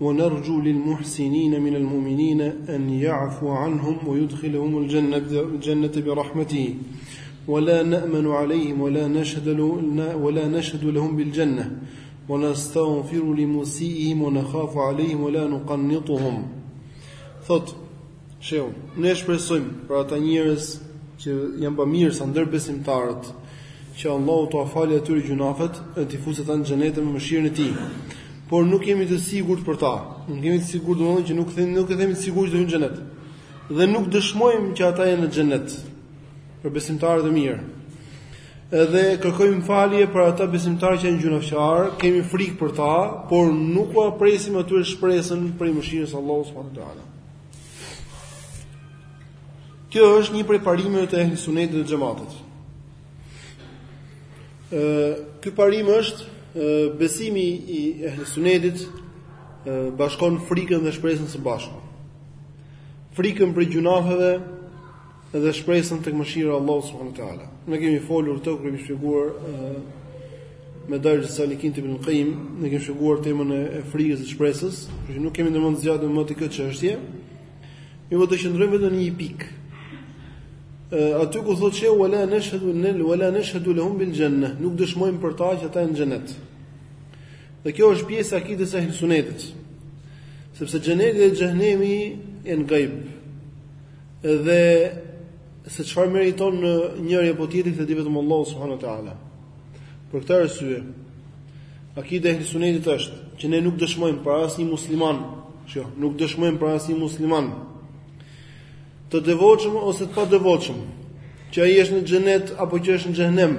ونرجو للمحسنين من المؤمنين أن يعفو عنهم ويدخلهم الجنة برحمته ولا نأمن عليهم ولا نشهد ولا نشهد لهم بالجنة ونستغفر لمسيئهم ونخاف عليهم ولا نقنطهم thot Shehu, Ne shpresojmë për ata njerëz që janë bamirësa ndër besimtarët, që Allahu t'ua falë atyre gjynahet dhe t'i fusë ata në xhenete me mëshirën e Tij. Por nuk jemi të sigurt për ta. Nuk jemi të sigurt domethënë që nuk themi nuk e themi të sigurt që do hyjnë në xhenet. Dhe nuk dëshmojmë që ata janë në xhenet për besimtarët e mirë. Edhe kërkojmë falje për ata besimtarë që janë gjynahqarë, kemi frikë për ta, por nuk ua presim atyre shpresën për mëshirën e Allahut subhanahu wa taala. Kjo është një prej parimeve të ehli sunetit dhe xhematit. Ë ky parim është e, besimi i ehli sunetit bashkon frikën dhe shpresën së bashku. Frikën prej gjynaheve dhe shpresën tek mëshira e Allahut subhanahu wa taala. Ne kemi folur këto kur kemi shpjeguar Medarixh es-Salikin të ibn Qayyim, ne kemi shpjeguar temën e frikës dhe shpresës, por që nuk kemi ndërmend të zgjatemi në këtë çështje. Ne do të qëndrojmë vetëm në një pikë. Aty ku thotë se wala nashhadu lil wala nashhadu lahum bil janna, nuk dëshmojmë për ta që ata janë në xhenet. Dhe kjo është pjesë e akidës së ehli sunetit. Sepse xheneti dhe xhehenemi janë gajb. Dhe se çfarë meriton njëri apo tjetri këtë e di vetëm Allahu subhanahu wa taala. Për këtë arsye, akideja e ehli sunetit është që ne nuk dëshmojmë për asnjë musliman, nuk dëshmojmë për asnjë musliman të devotshëm ose të padevotshëm, që ai është në xhenet apo që është në xhehenem,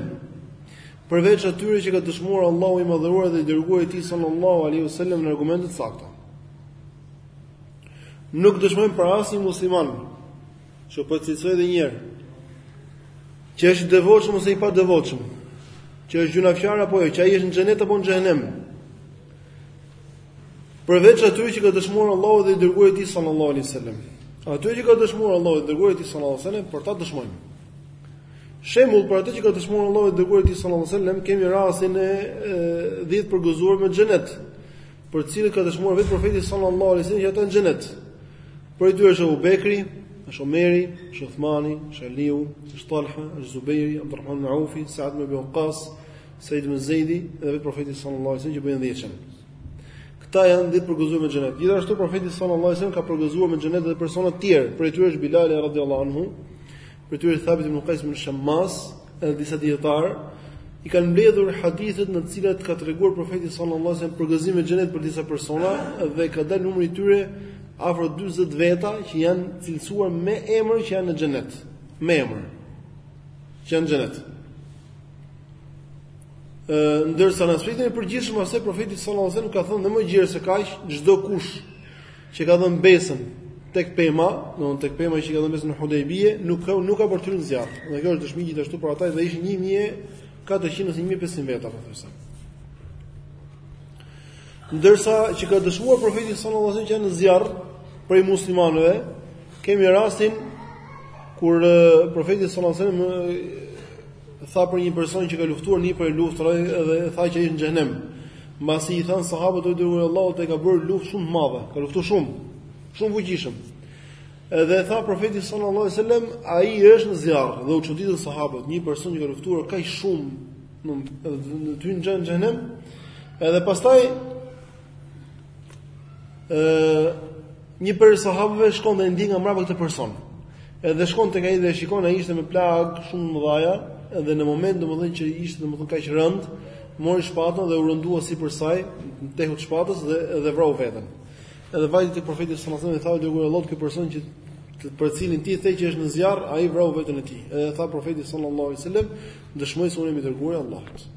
përveç atyre që ka dëshmuar Allahu i madhëruar dhe i dërguari i tij sallallahu alaihi wasallam në argumente të sakta. Nuk dëshmojmë për asnjë musliman, po e cilësoj edhe një herë, që është i devotshëm ose i padevotshëm, që është gjynahqar apo jo, që ai është në xhenet apo në xhehenem. Përveç atyre që ka dëshmuar Allahu dhe i dërguari i tij sallallahu alaihi wasallam. Atyre që ka dëshmuar Allahu dhe i dërguari i tij sallallahu alaihi wasallam, për ta dëshmojmë. Shembull për atë që ka dëshmuar Allahu dhe i dërguari i tij sallallahu alajhi wasallam kemi rastin e 10 të përgëzuarve me xhenet. për të cilët ka dëshmuar vetë profeti sallallahu alaihi wasallam që ata janë në xhenet. Prej tyre është Abu Bekri, është Omeri, është Uthmani, është Aliu, është Talha, është Zubairi, Abdulrahman ibn Auf, Sa'd ibn Abi Waqqas, Sa'id ibn Zaidi dhe vetë profeti sallallahu alaihi wasallam që bëjnë dhjetën. Këta janë dhjetë të përgëzuarit me xhenet. Gjithashtu profeti sallallahu alaihi wasallam ka përgëzuar me xhenet edhe persona të tjerë. Prej tyre është Bilal radhiyallahu anhu, Prej tyre Thabit ibn Qais ibn Shammas, edhe disa dijetarë i kanë mbledhur hadithet në të cilat ka treguar profeti sallallahu alajhi wasallam përgëzim me xhenet për disa persona dhe ka dalë numri i tyre afro 40 veta që janë cilësuar me emër që janë në xhenet, me emër që janë në xhenet. Ë ndërsa në aspektin e përgjithshëm ose profeti sallallahu alajhi wasallam ka thënë edhe më gjerë se kaq çdo kush që ka dhënë besën tek pema, domethënë tek pema që ka dhënë besën në Hudejbie, nuk ka nuk ka prej tyre në zjarr. Dhe kjo është dëshmi gjithashtu për ata dhe ishin 1400 ose 1500 veta apo thjesht. Ndërsa që ka dëshmuar profeti sallallahu alajhi wasallam që janë në zjarr prej muslimanëve, kemi rastin kur profeti sallallahu alajhi wasallam tha për një person që ka luftuar në një prej luftërave dhe tha që ai është në xhehenem. Mbasi i thanë sahabët o i dërguari i Allahut ai ka bërë luftë shumë të madhe, ka luftuar shumë, shumë fuqishëm. Edhe e tha profeti sallallahu alajhi wasallam, ai është në zjarr dhe u çuditën sahabët, një person që ka luftuar kaq shumë, do të hyjë në xhehenem. Edhe pastaj ë një prej sahabëve shkon dhe ndjek nga mbrapa këtë person. Edhe shkon tek ai dhe e shikon ai ishte me plagë shumë të mëdha, edhe në moment domethënë që ishte domethënë kaq rëndë, Mori shpatën dhe u rëndua sipër saj, tehut të shpatës dhe dhe vrau veten. Edhe vajti te profeti sallallahu alajhi wasallam i tha i dërguar i Allahut ky person që për cilin ti the që është në zjarr, ai vrau veten e tij. Edhe tha profeti sallallahu alajhi wasallam, dëshmoj se unë jam i dërguar i Allahut.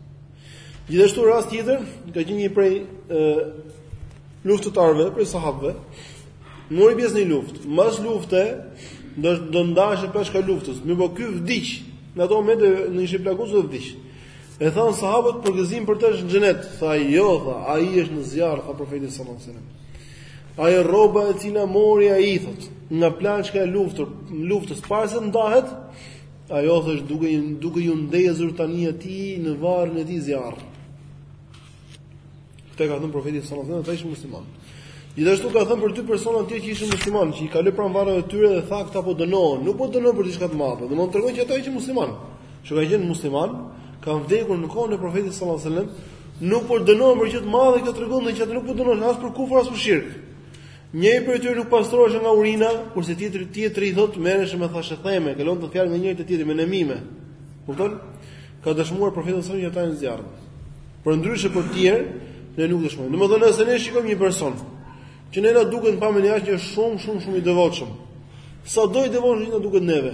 Gjithashtu rast tjetër, ka qenë një prej luftëtarëve, prej sahabëve, mori pjesë në luftë. Mbas lufte, do ndahej plaçka e luftës. Mirpo ky vdiq. Në ato momente ishte i plagosur vdiq. E thanë sahabët, Përgëzim për të është në xhenet. Tha ai, Jo, tha, ai është në zjarr, tha profeti sallallahu alajhi wasallam. Ajo rroba e cila mori ai thotë, nga plaçka e luftës, luftës para se ndahet, ajo është duke duke ju ndezur tani atij në varrin e tij zjarr. Këtë ka thënë profeti sallallahu alajhi wasallam, ai ishte musliman. Gjithashtu ka thënë për dy persona të tjerë që ishin muslimanë, që kaloi pranë varreve të tyre dhe tha këta po dënohen, nuk po dënohen për diçka të madhe, domthonë tregon që ata ishin muslimanë. Që kanë qenë muslimanë, kanë vdekur në kohën e profetit sallallahu alajhi wasallam, nuk po dënohen për gjë të madhe, kjo tregon se ata nuk po dënohen as për kufër as për shirk. Njëri prej tyre nuk pastrohesh nga urina, kurse tjetri tjetri i thotë merresh me thashetheme, kalonte fjalë nga njëri te tjetri me nemime. Kupton? Ka dëshmuar profeti sallallahu alajhi wasallam që ata janë në zjarr. Por ndryshe për të tjerë, ne nuk dëshmojmë. Domethënë nëse ne shikojmë një person që ne na duket në pamjen e jashtme shumë shumë shumë i devotshëm. Sado i devotshëm që na duket neve,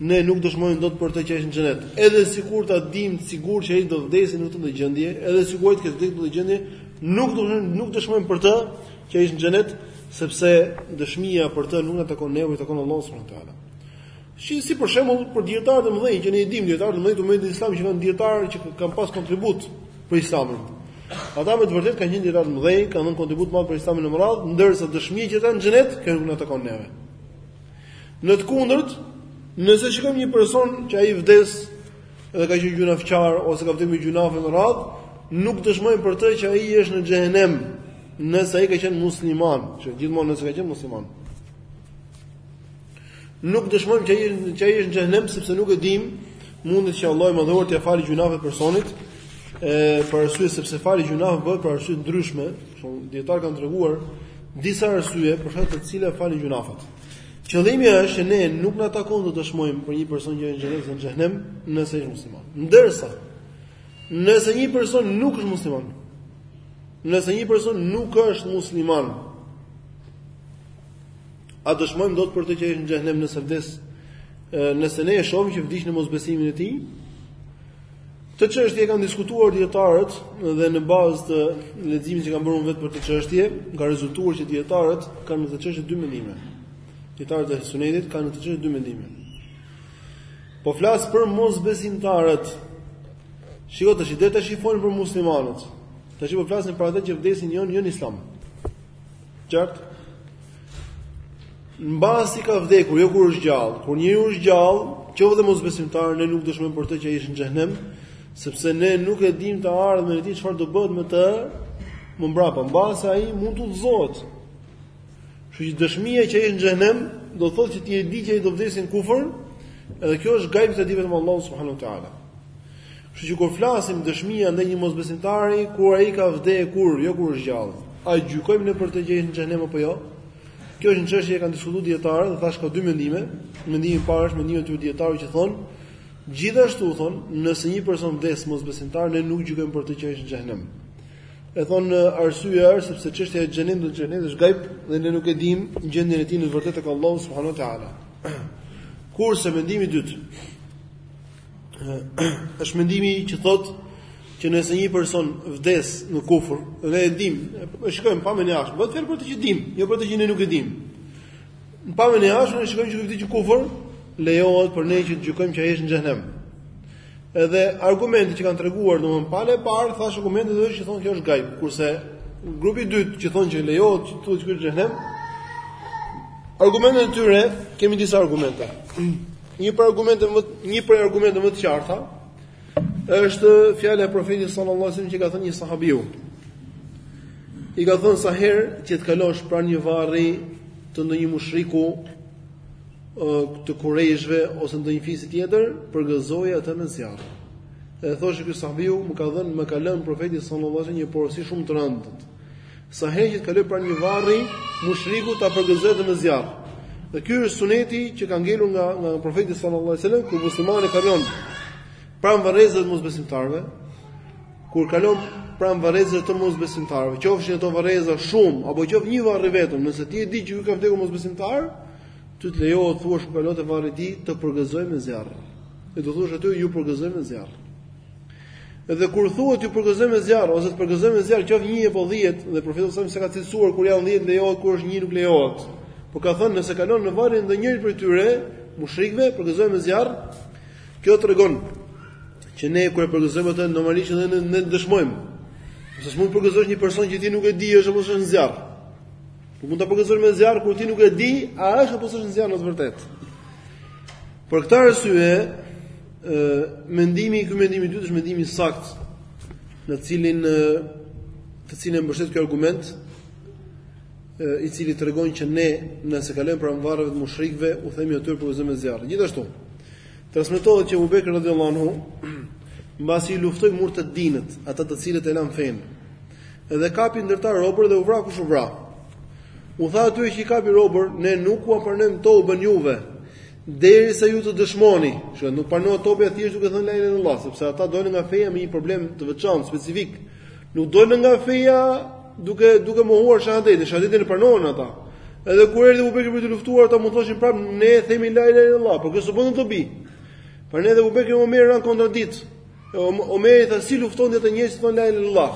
ne nuk dëshmojmë dot për të që është në xhenet. Edhe sikur ta dimë sigurt që ai do vdesë në këtë gjendje, edhe sikur të ketë vdekur në këtë gjendje, nuk do nuk dëshmojmë për të që është në xhenet, sepse dëshmia për të nuk na takon neve, i takon Allahut subhanahu wa taala. Si si për shembull për dijetarët e mëdhenj që ne i dimë dijetarët e mëdhenj të islamit që kanë dijetarë që kanë pas kontribut për islamin. Ata me të vërtetë kanë qenë dijetarë të mëdhenj, kanë dhënë kontribut madh për islamin në mëradhë, ndërsa dëshmia që ata në xhenet janë nuk na takon neve. Në të kundërt, nëse shikojmë një person që ai vdes edhe ka qenë gjunafçar ose ka vdekur me gjunafe të rënda, nuk dëshmojnë për të që ai është në xhehenem, nëse ai ka qenë musliman, që gjithmonë nëse ka qenë musliman. Nuk dëshmojmë që ai që ai është në xhenem sepse nuk e dimë, mundet që Allahu i Madhëruar t'ia falë gjunafet personit, e për arsye sepse falja e gjunafeve bëhet për arsye të ndryshme, por dietarët kanë treguar disa arsye për shkak të cilave falen gjunafet. Qëllimi është që ne nuk na takon të dëshmojmë për një person që është në xhenem nëse është musliman. Ndërsa nëse një person nuk është musliman, nëse një person nuk është musliman, A dëshmojmë dot për të që është në xhenem nëse vdes? Nëse ne e shohim që vdiq në mosbesimin e tij? Këtë çështje kanë diskutuar dietarët dhe në bazë të leximit që kam bërë vetë për këtë çështje, më ka rezultuar që dietarët kanë në këtë çështje dy mendime. Dietarët e Sunetit kanë në këtë çështje dy mendime. Po flas për mosbesimtarët. Shiko tash deri tash folëm për muslimanët. Tash po flasim për ata që vdesin jo në jo islam. Qartë? Mbasi ka vdekur, jo kur është gjallë. Kur njeriu është gjallë, qoftë dhe mosbesimtar, ne nuk dëshmojmë për të që ai është në xhenem, sepse ne nuk e dimë të ardhmen e tij, çfarë do bëhet me të më mbrapa. Mbase ai mund të udhëzohet. Kështu që dëshmia që ai është në xhenem do thotë që ti e di që ai do vdesi në kufër, edhe kjo është gajb që e di vetëm Allahu subhanahu wa taala. Kështu që kur flasim dëshmia ndaj një mosbesimtari, kur ai ka vdekur, kur, jo kur është gjallë, a e gjykojmë ne për të që është në xhenem apo jo? Kjo është një çështje që kanë diskutuar dietarët dhe thashë ka dy mendime. Mendimi i parë është mendimi i atyre dietarëve që thonë gjithashtu thonë, nëse një person vdes mosbesimtar, ne nuk gjykojmë për të që është në xhenem. E thonë arsyeja është sepse çështja e xhenetit dhe xhenemit është gajb dhe ne nuk e dimë gjendjen e tij në vërtetë tek Allahu subhanahu wa taala. Kurse mendimi i dytë Është mendimi që thotë që nëse një person vdes në kufër, dhe e dim, e shikojmë pamjen e jashtme, vetëm për të që dim, jo për të që ne nuk e dim. Në pamjen e jashtme, ne shikojmë që vdes në kufër, lejohet për ne që të gjykojmë që ai është në xhenem. Edhe argumenti që kanë treguar domthon pala e parë, thash argumenti do të thotë që thonë kjo është gajb, kurse grupi i dytë që thonë që lejohet që të gjykojmë në xhenem, argumentet e tyre kemi disa argumente. Një prej argumenteve më një prej argumenteve më të qarta është fjala e profetit sallallahu alajhi wasallam që i ka thënë një sahabiu. I ka thënë sa herë që të kalosh pranë një varri të ndonjë mushriku të kurejshve ose ndonjë fisi tjetër, përgëzoje atë me zjarr. Dhe thoshte ky sahabiu më ka dhënë më ka lënë profeti sallallahu alajhi wasallam një porosi shumë të rëndë. Sa herë që të kaloj pranë një varri, mushriku ta përgëzoj me zjarr. Dhe ky është suneti që ka ngelur nga nga profeti sallallahu alajhi wasallam kur muslimani kalon pranë varrezave të mosbesimtarëve, kur kalon pranë varrezave të mosbesimtarëve, qofshin ato varreza shumë apo qoftë një varr i vetëm, nëse ti e di që ky ka vdekur mosbesimtar, ty të lejohet të thuash kur kalon te varri i tij të përgëzoj me zjarr. E do thuash atyre ju përgëzoj me zjarr. Dhe kur thuhet ju përgëzoj me zjarr ose të përgëzoj me zjarr qoftë 1 apo 10 dhe profeti sallallahu alajhi wasallam s'e ka cilësuar kur janë 10 lejohet kur është 1 nuk lejohet. Por ka thënë nëse kalon në varrin e ndonjërit prej tyre, mushrikëve, përgëzoje me zjarr. Kjo tregon që ne kur e përgëzojmë atë normalisht edhe ne, ne dëshmojmë. Se s'mund të përgëzosh një person që ti nuk e di është apo s'është në zjarr. Nuk mund ta përgëzosh me zjarr kur ti nuk e di a është apo s'është në zjarr në të vërtetë. Për këtë arsye, mendimi i ky mendimi i dytë është mendimi i saktë, në të cilin të cilin e mbështet ky argument, i cili tregon që ne nëse kalojmë pranë varreve të mushrikëve, u themi atyre ju përgëzoj me zjarr. Gjithashtu, transmetohet që Abu Bekr radhiyallahu anhu mbasi i luftoi murtedinët, ata të cilët e lanë fenë. Edhe kapi ndër ta robër dhe u vra kush u vra. U tha atyre që i kapi robër, ne nuk ua pranojmë tobën juve, Derisa ju të dëshmoni, që nuk pranohet tobeja thjesht duke thënë la ilaha illallah, sepse ata dolën nga feja me një problem të veçantë, specifik. Nuk dolën nga feja duke duke mohuar shahadetin, shahadetin e pranonin ata. Edhe kur erdhi Abu Bekri për të luftuar, ata mund të thoshin prapë ne themi la ilaha illallah, por kjo s'u bën dobi. Prandaj edhe Abu Bekri me Omerin ranë në kontradiktë. Omeri tha si lufton ata njerëz që thonë la ilaha illallah.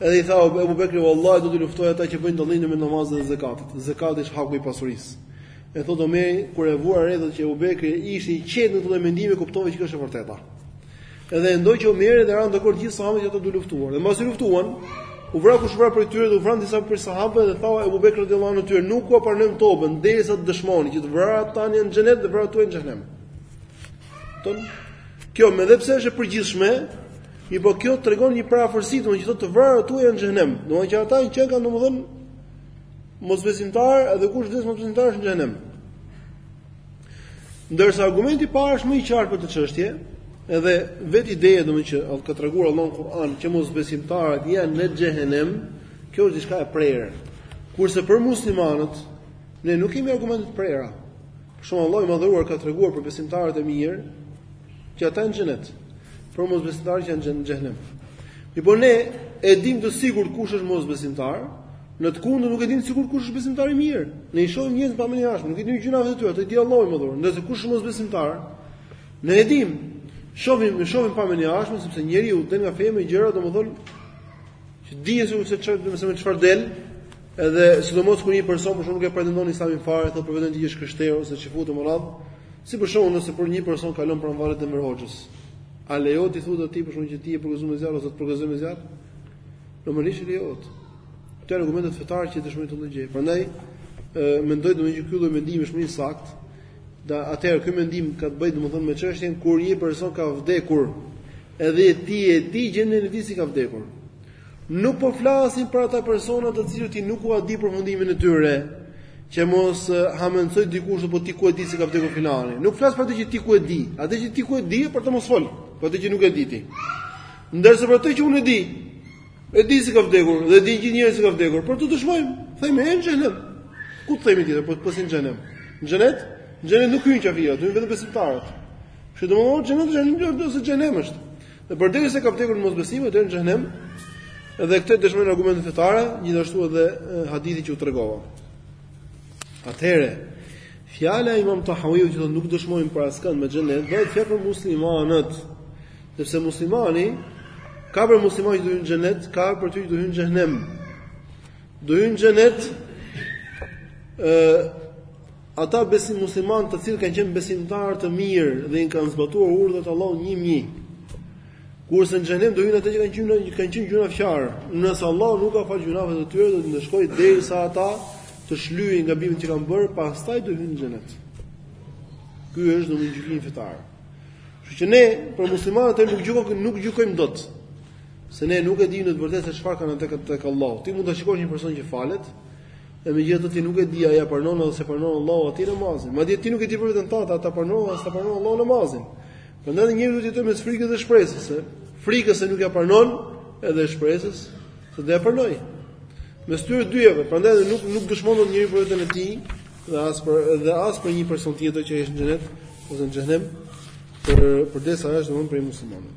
Edhe i tha Abu Bekri, "Wallahi do të luftoj ata që bëjnë dallimin mes namazit dhe zakatit. Zakati është haku i pasurisë." E thotë Omeri, kur e vura re që Ebu Bekri ishte i qetë në këtë lloj mendimi, kuptova që kjo është e vërteta. Edhe e ndoqi Omeri dhe ranë dakord gjithë sahabët që ata duhen luftuar. Dhe mbasi i luftuan, u vra kush u vra prej tyre, u vranë disa prej sahabëve dhe tha Ebu Bekri radhiyallahu anhu atyre, nuk ua pranojmë tobën derisa të dëshmoni që të vrarët tanë në xhenet dhe të vrarët tuaj në xhenem. Ton kjo megjithëse është e përgjithshme, i po kjo tregon një përafërsi, domethënë që të vrarët tuaj në xhenem. Domethënë që ata që kanë domethënë Mosbesimtar edhe kush vdes mosbesimtar është në xhenem. Ndërsa argumenti i parë është më i qartë për këtë çështje, edhe vetë ideja domethënë që ka treguar Allahu në Kur'an që mosbesimtarët janë në xhenem, kjo është diçka e prerë. Kurse për muslimanët ne nuk kemi argumente të prera. Për shembull Allahu i madhëruar ka treguar për besimtarët e mirë Që ata janë xhenet. Për mosbesimtarët që janë në xhenem. Mirëpo ne e dimë të sigurt kush është mosbesimtar, në të kundërt nuk e dimë sigurt kush është besimtar i mirë. Ne i shohim njerëz pamjen e jashtme, nuk e dimë gjërat e tyre, të di Allahu i madhëruar. Ndërsa kush është mosbesimtar, ne e dimë. Shohim, ne shohim pamjen e jashtme, sepse njeriu del nga feja me gjëra, domethënë që dihet se kush çfarë, domethënë çfarë del, edhe sidomos kur një person për shembull nuk e pretendon Islamin fare, thotë për veten e tij i krishterë ose çifut me radhë, Si për shembull, nëse për një person kalon pranë varrit të Enver Hoxhës, a lejohet i thuhet atij për shembull që ti je përgëzuar me zjarr ose të përgëzoj me zjarr? Normalisht lejohet. Këto janë argumentet fetare që dëshmojnë këtë gjë. Prandaj, ë mendoj domethënë që ky lloj mendimi është më i saktë. Da atëherë ky mendim ka të bëjë domethënë me çështjen kur një person ka vdekur, edhe ti e di gjendjen e tij si ka vdekur. Nuk po flasim për ata persona të cilët ti nuk ua di përfundimin e tyre, që mos hamendësojë dikush apo ti ku e di se ka vdekur filani. Nuk flas për atë që ti ku e di, atë që ti ku e di për të mos fol, për atë që nuk e di ti. Ndërsa për atë që unë e di, e di se ka vdekur dhe e dinë gjithë njerëzit që ka vdekur, po atij i dëshmojmë, themi në xhenem. Ku të themi tjetër, po s'është në xhenem. Në xhenet, në xhenet nuk hyn kafira, do hyjnë vetëm besimtarët. Kështu do të thotë xhenet është një gjë ose xhenem është. Dhe përderisa ka vdekur në mosbesim, atëherë në xhenem. Dhe këtë dëshmojnë argumentet fetare, gjithashtu edhe hadithi që u tregova. Atëherë, fjala e Imam Tahaviut që thotë nuk dëshmojmë për askënd me xhenet, bëhet fjalë për muslimanët. Sepse muslimani ka prej muslimanëve që do hyjnë në xhenet, ka prej tyre që do hyjnë në xhenem. Do hyjnë në xhenet ë Ata besim muslimanë të cilët kanë qenë besimtarë të mirë dhe i kanë zbatuar urdhrat e Allahut më mirë. Kurse në xhenem do hyjnë ata që kanë qenë që kanë qenë gjynahqarë. Nëse Allahu nuk ua ka falë gjynahet e tyre, do t'i ndëshkojë derisa ata të shlyejnë gabimin që kanë bërë, pastaj do hyjnë në xhenet. Ky është domethënë gjykimi fetar. Kështu që ne për muslimanët nuk gjykojmë nuk gjykojmë dot. Se ne nuk e dimë në të vërtetë se çfarë kanë tek tek Allahu. Ti mund të shikosh një person që falet, E megjithatë ti nuk e di a ia pranon ose s'ia pranon Allahu atij namazin. Madje ti nuk e di për veten tënde, a ta pranon ose s'ta pranon Allahu namazin. Prandaj njeriu duhet të jetë mes frikës dhe shpresës. E? Frikës se nuk ia pranon edhe shpresës se do ia pranojë. Mes këtyre dyjave, prandaj nuk, nuk dëshmon dot njeriu për veten e tij dhe as për, dhe as për një person tjetër që është në xhenet, ose në xhenem, për, përderisa është domethënë për muslimanin.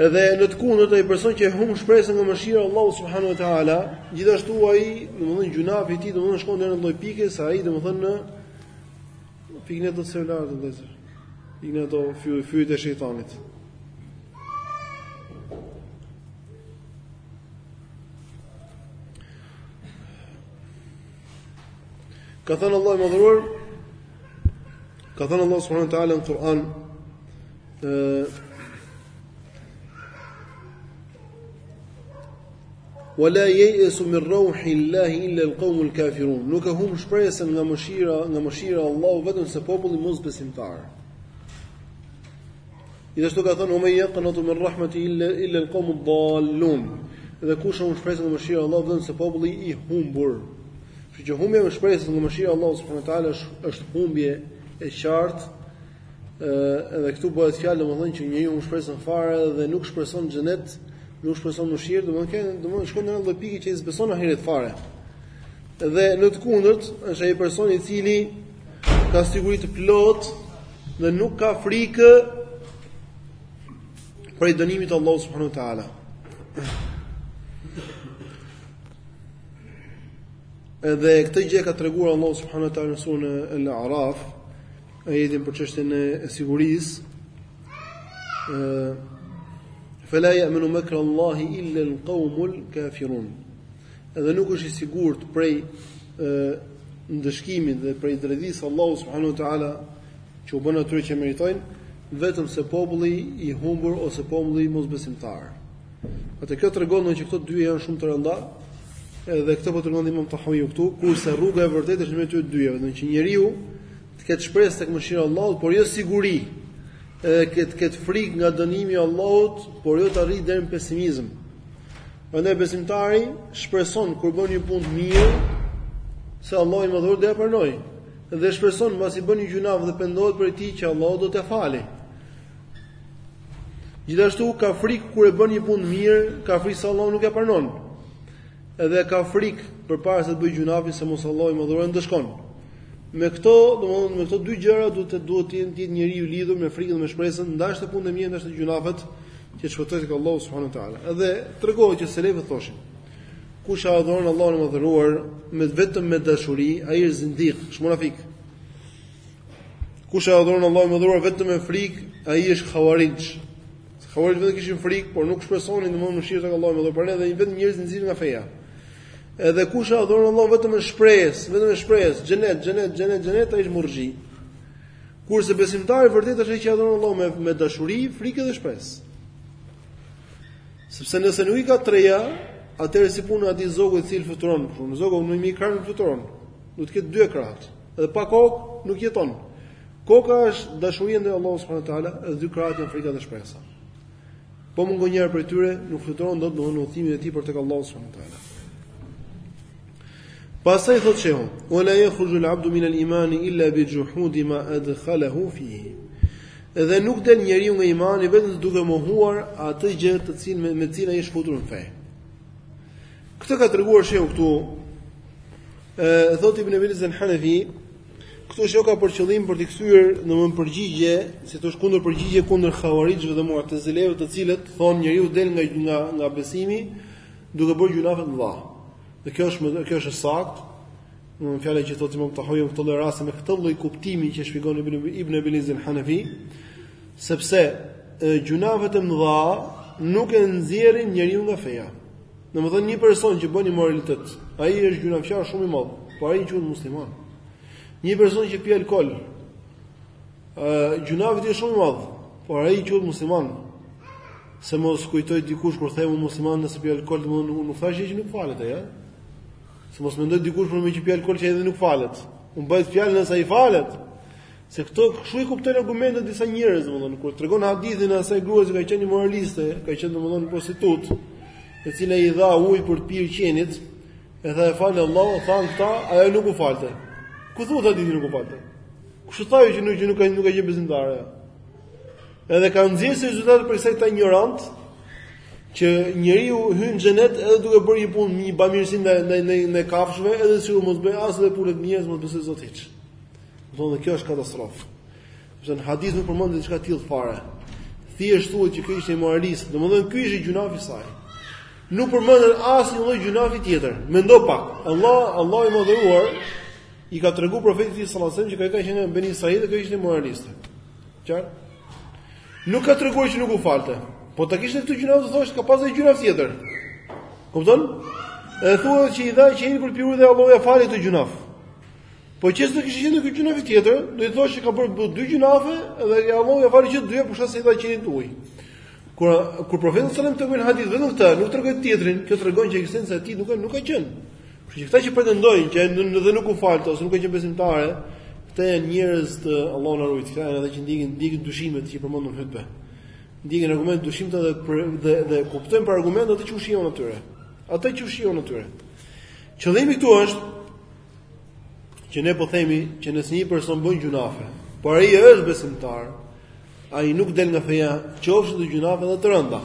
Edhe në të kundërt ai person që e humb shpresën nga mëshira e Allahut subhanahu wa taala, gjithashtu ai, domethënë gjynahi i tij domethënë shkon deri në atë lloj pike se ai domethënë në pikën e të celularit të vëzë. Pikën e të fyt fyt e shejtanit. Ka thënë Allahu i madhëruar Ka thënë Allahu subhanahu wa taala në Kur'an Wala yay'asu min rawhi Allah illa al-qawm al-kafirun. Nuk e humb shpresën nga mëshira, nga mëshira e Allahut vetëm se populli mosbesimtar. Gjithashtu ka thënë Wa man yaqnatu min rahmati illa illa al-qawm ad-dallun. Dhe kush e humb shpresën nga mëshira e Allahut vetëm se populli i humbur. Kështu që humbja e shpresës nga mëshira e Allahut subhanahu wa taala është humbje e qartë Edhe këtu bëhet fjalë domethënë që njeriu humb shpresën fare dhe nuk shpreson xhenet, nuk shpreson mëshirë, domethënë domethënë shkon në atë pikë që s'beson ahiret fare. Dhe në të kundërt është ai person i cili ka siguri të plotë dhe nuk ka frikë për dënimin e Allahut subhanuhu teala. Edhe këtë gjë ka treguar Allahu subhanuhu teala në surën Al-A'raf, Ajetin për çështjen e sigurisë. ë Fela ya'manu makra Allahi illa al-qawmul kafirun. Edhe nuk është i sigurt prej ë ndëshkimit dhe prej dredhisë së Allahut subhanahu wa taala që u bën atyre që meritojnë vetëm se populli i humbur ose populli mosbesimtar. Ata kjo tregon që këto të dyja janë shumë të rënda, edhe këtë po tregon Imam Tahawi këtu, kurse rruga e vërtetë është në mes të dyjave, do të thotë që njeriu Të ketë shpresë tek mëshira e Allahut, por jo siguri. Edhe të ketë frikë nga dënimi i Allahut, por jo të arrijë deri në pesimizëm. Prandaj besimtari shpreson kur bën një punë të mirë se Allahu i madhëruar do t'ia pranojë. Dhe shpreson pasi bën një gjynah dhe pendohet prej tij që Allahu do t'ia falë. Gjithashtu ka frikë kur e bën një punë të mirë, ka frikë se Allahu nuk ia pranon. edhe ka frikë përpara se të bëjë gjynahin se mos Allahu i madhëruar e ndëshkon. Me këto, domethënë me këto dy gjëra duhet të duhet të jetë njeriu i lidhur me frikën dhe me shpresën, në ato punët e mira në ato gjynahet që të shpëtojë tek Allahu subhanahu wa taala. Edhe tregohet që selefët thoshin: Kush e adhuron Allahun e madhëruar me vetëm me dashuri, ai është zindiq, është munafik. Kush e adhuron Allahun e madhëruar vetëm me frikë, ai është khawarij. Khawarijët vetë kishin frikë, por nuk shpresonin domethënë mëshirën e Allahut, prandaj edhe vetëm njerëzit nxirrin nga feja. Edhe kush e adhuron Allahu vetëm me shpresë, vetëm me shpresë, xhenet, xhenet, xhenet, xhenet, ai është murxhi. Kurse besimtari vërtet është ai që adhuron Allahu me me dashuri, frikë dhe shpresë. Sepse nëse nuk i ka të treja, atëherë si puna e atij zogut i cili fluturon, por zogu nuk me një krah fluturon. Do të ketë dy krahët. Dhe pa kokë nuk jeton. Koka është dashuria ndaj Allahut subhanahu wa taala, e dy krahët janë frika dhe shpresa. Po mungon njëra prej tyre, nuk fluturon dot në udhëtimin e tij për tek Allahu subhanahu wa taala. Pastaj thotë shehu, "Wa la yakhruju al-'abdu min al-iman illa bi juhudi ma adkhalahu fihi." Dhe nuk del njeriu nga imani vetëm duke mohuar atë gjë të cilën me, me cilën ai është futur në fe. Këtë ka treguar shehu këtu. Ë thotë Ibn Abil Izz al Hanafi, këtu shehu ka për qëllim për të kthyer një përgjigje, si të thuash kundër përgjigje kundër Khawarijve dhe Mu'tazileve, të cilët thonë njeriu del nga nga nga besimi duke bërë gjunafe të mëdha. Dhe kjo është kjo është e saktë. Në fjalën që thotë Imam Tahawi në këtë rast me këtë lloj kuptimi që shpjegon Ibn Ibn Abil Izz al Hanafi, sepse gjunafet e mëdha nuk e nxjerrin njeriu nga feja. Domethënë një person që bën imoralitet, ai është gjynafqar shumë i madh, por ai quhet musliman. Një person që pi alkool, ë gjynafi është shumë i madh, por ai quhet musliman. Se mos kujton dikush kur themu musliman nëse pi alkool, domethënë unë nuk thashë që nuk falet ai, ja? Se mos mendon dikush për një që pi alkool që edhe nuk falet. Bëhet fjalë nëse ai falet. Se kështu kshu i kuptojnë argumentet disa njerëz, domethënë kur tregon hadithin e asaj gruas që ka qenë imoraliste, ka qenë domethënë prostitutë, e cila i dha ujë për të pirë qenit, edhe e fali Allahu, thanë këta, ajo nuk u falte. Ku thotë hadithi nuk u falte? Kush tha që nuk që nuk ka nuk ka qenë besimtare. Edhe kanë nxjerrë si rezultat prej kësaj këta injorantë që njeriu hyn në xhenet edhe duke bërë një punë një bamirësi ndaj ndaj ndaj kafshëve edhe sikur mos bëjë asnjë punë të mirë, mos besojë Zot hiç. Domethënë kjo është katastrofë. Sepse në hadith nuk përmendet diçka e tillë fare. Thjesht thuhet që kjo ishte imoraliste, domethënë ky ishte gjunafi i saj. Nuk përmendet asnjë lloj gjunafi tjetër. Mendo pak. Allah, Allah i madhëruar i ka treguar profetit sallallahu alajhi wasallam që ajo ka qenë në Beni Israil dhe kjo ishte imoraliste. Qartë? Nuk ka treguar që nuk u falte. Po ta kishte këtë gjunaf do thoshte ka pas një gjunaf tjetër. Kupton? Edhe thuhet që i dha qenit për të pirë dhe Allahu ja fali këtë gjunaf. Po qe s'do kishte qenë ky gjynahi tjetër, do i thoshte ka bërë dy gjynahe dhe ja Allahu ia fali që të dyja për shkak se i dha qenit ujë. Kur kur profeti sallallahu alajhi wasallam tregon hadith vetëm këtë, nuk tregon tjetrin, kjo tregon që ekzistenca e tij nuk ka nuk ka qenë. Kështu që këta që pretendojnë që edhe nuk u falte ose nuk ka qenë besimtare, këta janë njerëz të Allahu na ruajt, këta janë ata që ndjekin ndjekin dyshimet që përmendëm n'hutbe. Ndjekin argumente t'dyshimta dhe për, dhe dhe kuptojnë për argument atë që u shijon atyre. Atë që u shijon atyre. Qëllimi këtu është që ne po themi që nëse një person bën gjunafe, por ai është besimtar, ai nuk del nga feja, qofshin dhe gjunafe dhe të rënda,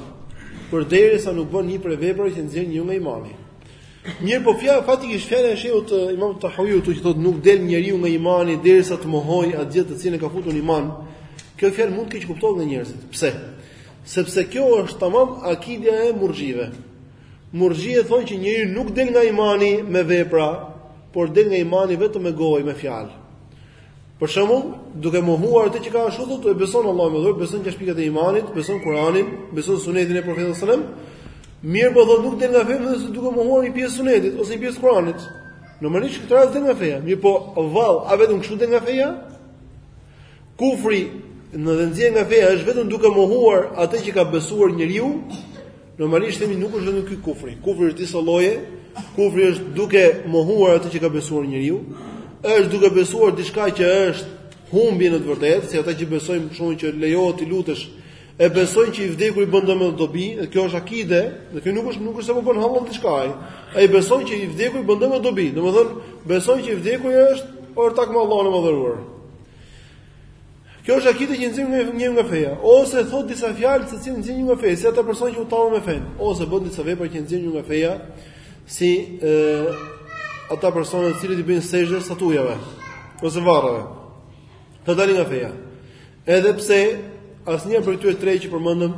përderisa nuk bën një prej veprave që nxjerrin njeriun nga imani. Mirëpo fjala faktikisht fjala e shehut e Imam Tahawiut që thotë nuk del njeriu nga imani derisa të mohojë atë gjë të cilën e ka futur në iman. Kjo fjalë mund të keqkuptohet nga njerëzit. Pse? Sepse kjo është tamam akidja e murxhive. Murxhiët thonë që njeriu nuk del nga imani me vepra, por del nga imani vetëm me gojë, me fjalë. Për shembull, duke mohuar atë që ka ashtu thotë, e beson Allahun e Madhëruar, beson gjashtë pikat e imanit, beson Kur'anin, beson Sunetin e Profetit sallallahu alajhi wasallam. Mirëpo thotë nuk del nga feja vetëm duke mohuar një pjesë Sunetit ose një pjesë Kur'anit. Normalisht këtë rast del nga feja. Mirëpo, vallë, a vetëm kështu del nga feja? Kufri dhe dalja nga feja është vetëm duke mohuar atë që ka besuar njeriu, Normalisht themi nuk është vetëm ky kufri. Kufri është disa lloje. Kufri është duke mohuar atë që ka besuar njeriu, është duke besuar diçka që është humbje në të vërtetë, si ata që besojnë për shembull që lejohet t'i lutesh e besojnë që i vdekuri bën dëm e dobi, dhe kjo është akide, dhe kjo nuk është nuk është se po bën hallall diçka ai. Ai beson që i vdekuri bën dëm e dobi, domethënë beson që i vdekuri është ortak me Allahun e Madhëruar. Kjo është akide që nxjerr njeriun nga feja, ose thot disa fjalë të cilat e nxjerrin njeriun nga feja, si ata persona që u tallën me fenë, ose bën disa vepra që nxjerrin njeriun nga feja, si ë ata persona të cilët i bëjnë sexhde statujave ose varreve. Këta dalin nga feja. Edhe pse asnjë prej këtyre tre që përmendëm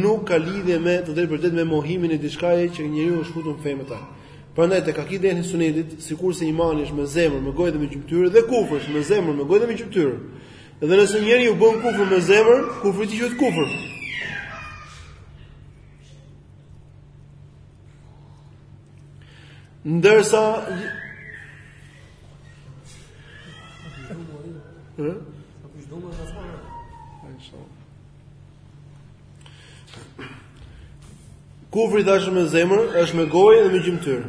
nuk ka lidhje të drejtpërdrejtë me mohimin e diçkaje që njeriu është futur në fe me të. Prandaj tek akideja e sunetit, sikurse imani është me zemër, me gojë dhe me gjymtyrë dhe kufri është me zemër, me gojë dhe me gjymtyrë. Dhe nëse njeriu bën kufër me zemër, kufri i tij është kufër. Ndërsa Ëh? Apo i dëgjuar nga Kufri tash është me zemër është me gojë dhe me gjymtyr.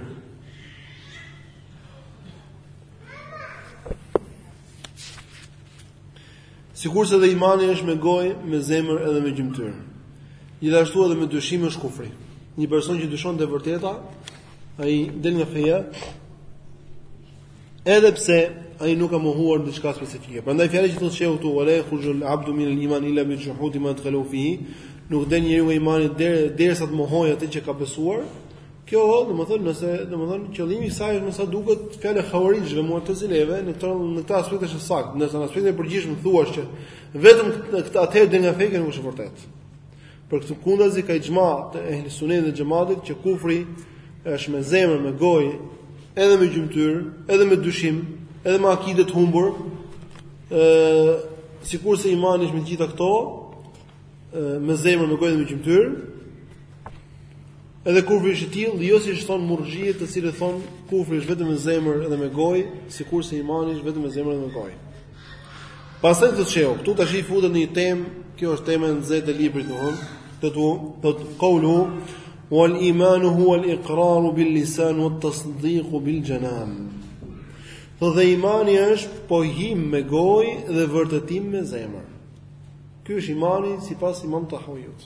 Sikurse dhe imani është me gojë, me zemër edhe me gjymtyr. Gjithashtu edhe me dyshim është kufri. Një person që dyshon te e vërteta, ai del nga feja, Edhe pse ai nuk ka mohuar diçka specifike. Prandaj fjala që thotë shehu këtu, "Wala yakhruju al-abdu min al-iman illa bi juhudi ma adkhalahu fihi" nuk del njeriu nga imani deri derisa të mohojë atë që ka besuar. Kjo, domethënë, nëse, domethënë, qëllimi i kësaj është me sa duket fjalë e hawarixhëve, mu'tazileve, në këtë në këtë aspekt është e saktë, ndërsa në aspektin e përgjithshëm thuash që vetëm këtë atëherë del nga feja nuk është e vërtetë. Për këtë kundrazi ka ixhma të ehli sunetit dhe xhamatit që kufri është me zemër, me gojë, edhe me gjymtyr, edhe me dyshim, edhe me akidet e humbura. ë Sikurse imani është me gjitha këto, me zemër, me gojë dhe me gjymtyr, Edhe kufri është i tillë, jo siç thon murxhiet, të cilët thon kufri është vetëm në zemër dhe me gojë, sikurse imani është vetëm në zemër dhe me gojë. Pastaj thotë shehu, këtu tashi futet në një temë, kjo është tema e nxehtë e librit thumma, thotë, jaqulu wal iman huwa al iqrar bil lisan wat tasdiq bil janan. Po dhe imani është pohim me gojë dhe vërtetim me zemër. Ky është imani sipas Imam Tahawiyut.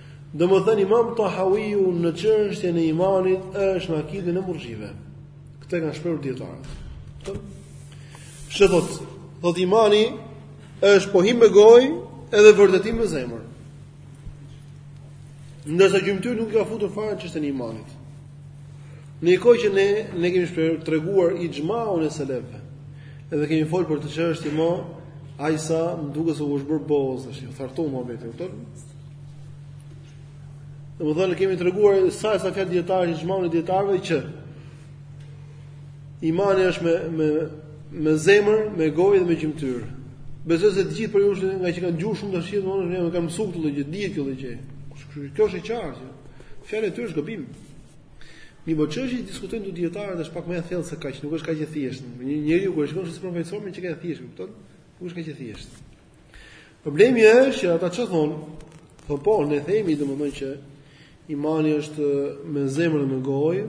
Domethënë Imam Tahawiu në çështjen e imanit është në akidën e murxhive. Këtë kanë shprehur dietarët. Çfarë thot? Thot imani është pohim me gojë edhe vërtetim me zemër. Ndërsa gjymtyr nuk ka futur fare në çështjen e imanit. Në kohë që ne ne kemi shprehur treguar ixhmaun e selefëve. Edhe kemi folur për këtë çështje më aq sa duket se ju është bërë bozë, është thartuar më vetë, Domethënë, kemi treguar sa e sa fjalë dijetarësh, ixhmaun e dijetarëve që imani është me, me, me zemër, me gojë dhe me gjymtyrë. Besoj se të gjithë për ju është nga që kanë dëgju shumë të shqirë, domethënë kanë mësu këtë dhe gjithë, e dinë këtë dhe gjithë. Kjo është e qartë, që fjala e tyre është gabim. Mirëpo çështja që diskutojnë dijetarët dhe është pak më e thellë se kaq, nuk është kaq e thjeshtë. Një njëri kur e shikon që sipërfaqësore, me që kaq e thjeshtë, kupton, nuk është kaq e thjeshtë. Problemi është që ata që thonë, po po, ne themi domethënë që imani është me zemër dhe me gojë.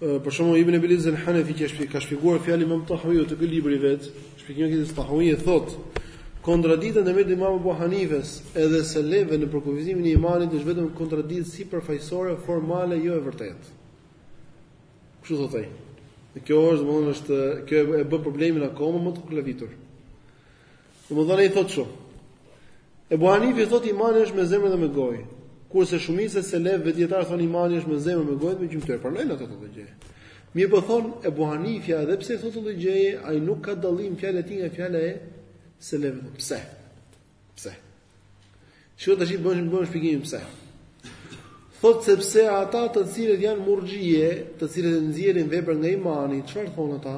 Për shembull Ibn Abil Izz al Hanafi që ka shpjeguar fjalën e Imam Tahawit të këtij libri vet, shpjegimi i këtij Tahawie thotë Kontradita në mes Imam Abu Hanifes edhe selefëve në përkufizimin e imanit është vetëm kontraditë sipërfaqësore formale jo e vërtetë. Kështu thotë ai. Dhe kjo është, domethënë është kjo e bën problemin akoma më të koklavitur. Domethënë ai thotë kështu. Ebu Hanifi thotë imani është me zemër dhe me gojë. Kurse shumica e selefëve dietar thonë imani është me zemër, me gojë dhe me gjymtyr. Prandaj ata thonë këtë gjë. Mirëpo thon Ebu Hanifja, edhe pse thotë këtë gjë, ai nuk ka dallim fjala e tij nga fjala e selefëve. Pse? Pse? Shiko tash të bëjmë bëjmë shpjegimin pse. Thot sepse ata të cilët janë murxhie, të cilët e nxjerrin veprën nga imani, çfarë thon ata?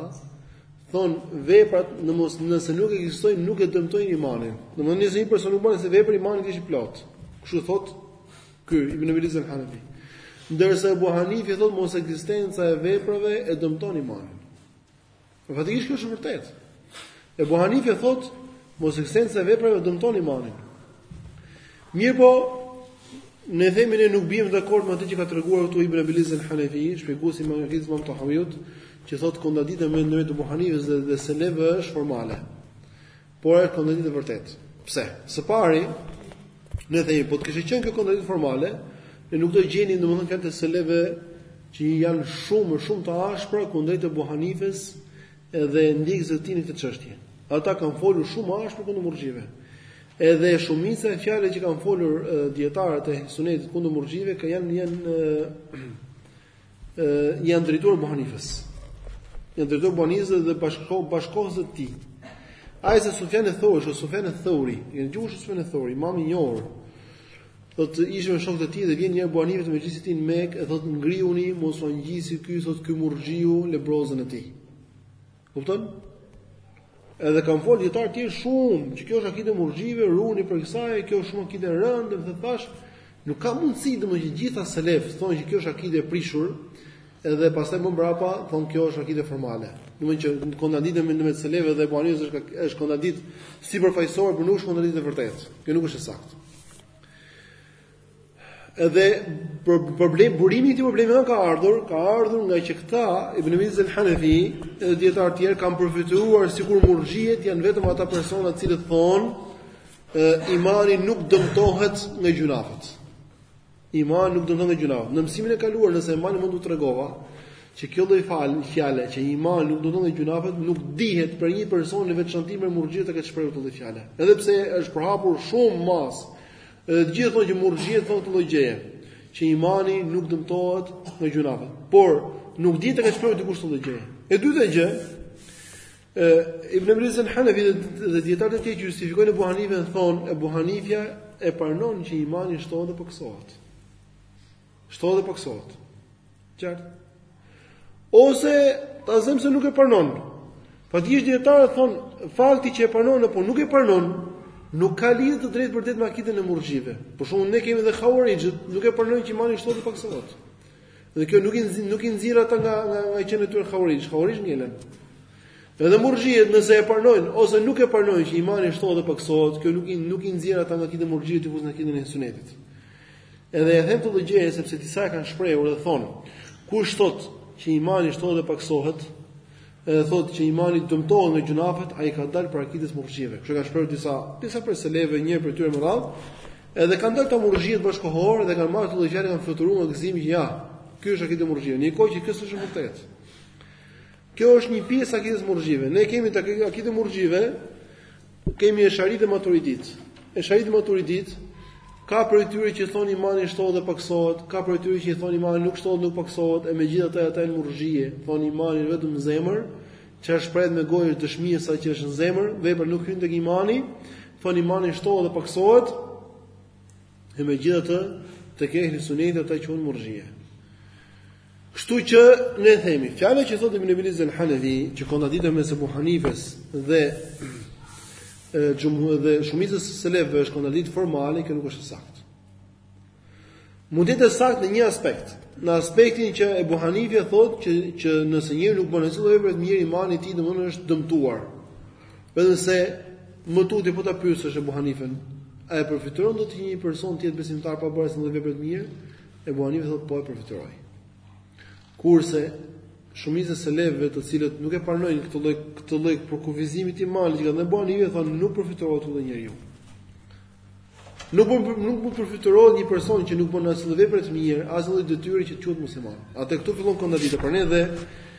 Thon veprat në mos nëse nuk ekzistojnë nuk e dëmtojnë imanin. Domthonë nëse një person nuk bën asnjë vepër imani i tij është i plot. Kështu thot ky Ibn Abil Iz el-Hanefi. Ndërsa Ebu Hanife thot mosekzistenca e veprave e dëmton imanin. Po faktikisht kjo është e vërtetë. Ebu Hanifja thot, mosekzistenca e veprave e dëmton imanin. Mirëpo, ne themi ne nuk biem dakord me atë që ka treguar këtu Ibn Abil Iz el-Hanefi, shpjeguesi i akides së imam Tahaviut, që thot, kontradikta ndërmjet Ebu Hanifes dhe, dhe selefëve është formale. Por është kontradikt e vërtetë. Pse? Së pari, ne themi, po të kishte qenë kjo kontradikt formale, ne nuk do të gjenim domethënë fjalët e selefëve që janë shumë shumë të ashpra kundrejt Ebu Hanifes edhe ndjekësve të tij në këtë çështje. Ata kanë folur shumë ashpër kundër murxhive. Edhe shumica e fjalëve që kanë folur dietarët e sunetit kundër murxhive kanë janë janë i janë drejtuar Ebu Hanifes. Janë drejtuar Ebu Hanifes dhe bashkë bashkëkohësve të tij. Ai se Sufjan eth-Theuri, ose Sufjan eth-Theuri, i njohur Sufjan eth-Theuri, imam i njohur. Thotë ishte me shokët e tij dhe vjen një herë Ebu Hanifja në mexhlisin e tij në Mekë, e thotë ngrihuni, mos ua ngjisi ky, thotë ky murxhiu lebrozën e tij. Kupton? Edhe kanë fol dietarë të tjerë shumë, që kjo është akide murxhive, ruhuni prej kësaj, kjo është shumë akide e rëndë, edhe tash, nuk ka mundësi domethënë që të gjithë selefët thonë që kjo është akide e prishur, edhe pastaj më mbrapa thonë kjo është akide formale. Domethënë që kontradikta mes selefëve dhe Ebu Hanifes është është kontradikt sipërfaqësore, por nuk është kontradikt e vërtetë. Kjo nuk është e saktë. Edhe problemi, burimi i këtij problemi ka ardhur, ka ardhur ngaqë këta Ibn Abil Iz el-Hanefi dhe dietarë të tjerë kanë përfytyruar sikur murxhiet janë vetëm ata persona të cilët thon imani nuk dëmtohet nga gjynahet. Imani nuk dëmtohet nga gjynahet. Në mësimin e kaluar nëse e mban mend të tregova që kjo lloj fal fjale që imani nuk dëmtohet nga gjynahet nuk dihet për një person në veçanti nga murxhiet të ketë shprehur këtë lloj fjale. Edhe pse është përhapur shumë masë Edhe të gjithë thonë që murxhiet thonë këtë lloj gjëje, që imani nuk dëmtohet nga gjynahet. Por nuk dihet të ketë shprehur dikush këtë lloj gjëje. E dyta gjë, ë Ibn Abil Iz el-Hanefi dhe dietarët e tjerë që justifikojnë Ebu Hanifen thonë Ebu Hanifja e pranon që imani shtohet dhe pakësohet. Shtohet dhe paksohet. Qartë. Ose ta zëm se nuk e pranon. Po t'i pyesësh dietarët thonë fakti që e pranon apo nuk e pranon, nuk ka lidhje të drejtpërdrejtë me akiden e murxhive. Për shembull ne kemi dhe hauarixhët, nuk e pranojnë që imani shtohet dhe paksohet. Dhe kjo nuk i nxjerr nuk i nxjerr ata nga nga nga të qenët e tyre hauarixh, hauarixh ngelen. Edhe murxhiet nëse e pranojnë ose nuk e pranojnë që imani shtohet dhe paksohet, kjo nuk i nuk i nxjerr ata nga akideja e murxhive t'i fusë në akiden e sunetit. Edhe e them këtë lloj gjëje sepse disa e kanë shprehur dhe thonë, kush thotë që imani shtohet dhe pakësohet, edhe thotë që imani dëmtohet nga gjynahet, ai ka dalë prej akides së murxhive. Kështu e kanë shprehur disa, disa prej selefëve, një prej tyre me radhë, edhe kanë dalë këta murxhiet bashkëkohorë dhe kanë marrë këtë lloj gjëje kanë fluturuar nga gëzimi që ja, ky është akide e murxhive, në një kohë që kjo është e vërtetë. Kjo është një pjesë e akides së murxhive. Ne kemi te akideja e murxhive, Kemi Esharit dhe Maturidit. Esharit dhe Maturidit ka prej tyre që thonë imani shtohet dhe pakësohet, ka prej tyre që thonë imani nuk shtohet nuk pakësohet, e megjithatë ata janë murxhie, thonë imani vetëm në zemër, që shprehet me gojë është dëshmi e asaj që është në zemër, vepra nuk hyn tek imani, thonë imani shtohet dhe pakësohet. E megjithatë tek ehli sunneti ata quhen murxhie. Kështu që ne themi, fjala që thotë Ibn Ebil Iz el-Hanefi, që kontradikta mes Ebu Hanifes dhe xhumhu dhe shumicës së selefëve është kontradiktë formale, kjo nuk është e saktë. Mund të jetë e saktë në një aspekt, në aspektin që Ebu Hanifja thotë që që nëse njëri nuk bën asnjë vepër të mirë imani i tij domthonë është dëmtuar. Vetëm se më tutje po ta pyesësh Ebu Hanifen, a e përfytyron dot një person të jetë besimtar pa bërë asnjë vepër të mirë? Ebu Hanife thotë po e përfytyroj. Kurse shumica e selefëve të cilët nuk e pranojnë këtë lloj këtë lloj përkufizimi të imanit që ka dhënë Ebu Hanife thonë nuk përfytyrohet dot njeriu. Nuk nuk mund të përfytyrohet një person që nuk bën asnjë vepër të mirë, asnjë lloj detyre që të quhet musliman. Atëherë këtu fillon kontradikta për ne dhe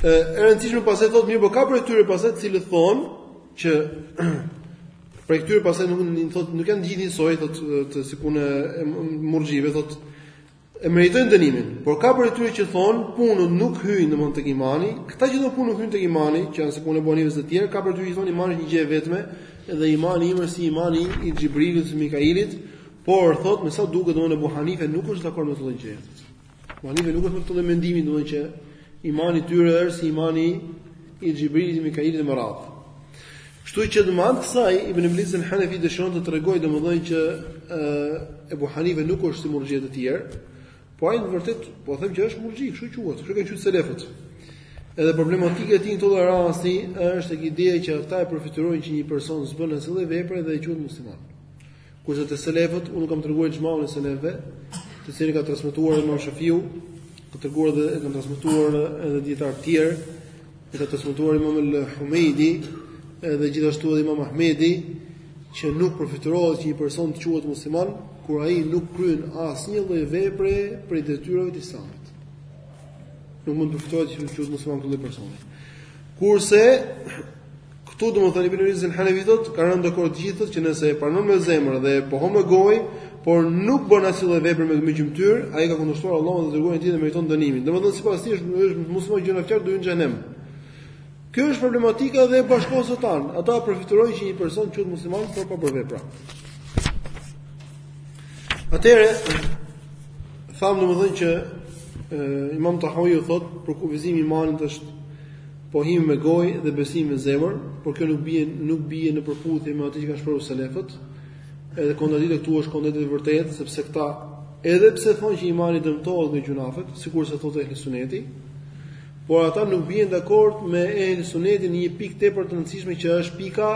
Ëh, e rëndësishme pastaj thotë mirë, por ka prej tyre pastaj të cilët thonë që prej tyre pastaj nuk, thotë nuk janë gjithë njësoj, thotë si puna e murxhive thotë e meritojnë dënimin, por ka prej tyre që thonë punët nuk hyjnë domethënë tek imani, këta që thonë punët nuk hyjnë tek imani, që janë si puna e Ebu Hanifes e të tjerë, ka prej tyre që thonë imani është një gjë e vetme, edhe imani im është si imani i Xhibrilit ose Mikailit, por thotë me sa duket domethënë Ebu Hanife nuk është dakord me këtë gjë. Ebu Hanife nuk është me këtë lloj mendimi, domethënë që imani i tyre është si imani i Xhibrilit, Mikailit e me radhë. Kështu që me anë të kësaj Ibn Ebil Iz el-Hanefi dëshiron të tregojë domethënë që Ebu Hanife nuk është si murxhiet e tjerë, po ai në të vërtetë po them që është murxhi, kështu quhet, kështu kanë thënë selefët. Edhe problematika e tij në këtë rast është tek ideja që ata e përfytyrojnë që një person s'bën asnjë vepër edhe quhet musliman. Kurse te selefët, unë kam treguar ixhmaun e selefëve, të cilin ka transmetuar Imam Shafiu, ka treguar dhe e kanë transmetuar edhe dijetarë të tjerë, e ka transmetuar Imam al-Humeidi, edhe gjithashtu edhe Imam Ahmedi, që nuk përfytyrohet që një person të quhet musliman kur ai nuk kryen asnjë lloj vepre prej detyrave të Islamit. Nuk mund të përfytyrohet që të quhet musliman ky person. Kurse Këtu domethënë Ibn Ebil Iz el-Hanefi thotë, kanë rënë dakord të gjithë që nëse e pranon me zemër dhe e pohon me gojë, por nuk bën asnjë lloj vepre me gjymtyrë, ai ka kundërshtuar Allahun dhe dërguarin e tij dhe meriton dënimin. Domethënë sipas tij është është musliman gjynahqar do hyjë në xhenet. Kjo është problematika dhe e bashkëkohësve tanë. Ata përfytyrojnë që një person quhet musliman por pa bërë vepra. Atëherë thamë domethënë që Imam Tahawiu thotë për përkufizimin e imanit është Pohimi me gojë dhe besimi me zemër, por kjo nuk bie nuk bie në përputhje me atë që kanë shprehur selefët. Edhe kontradikta këtu është kontradiktë e vërtetë, sepse këta edhe pse thonë që imani dëmtohet me gjynahet, sikurse thotë ehli suneti, por ata nuk bien dakord me ehli sunetin në një pikë tepër të rëndësishme që është pika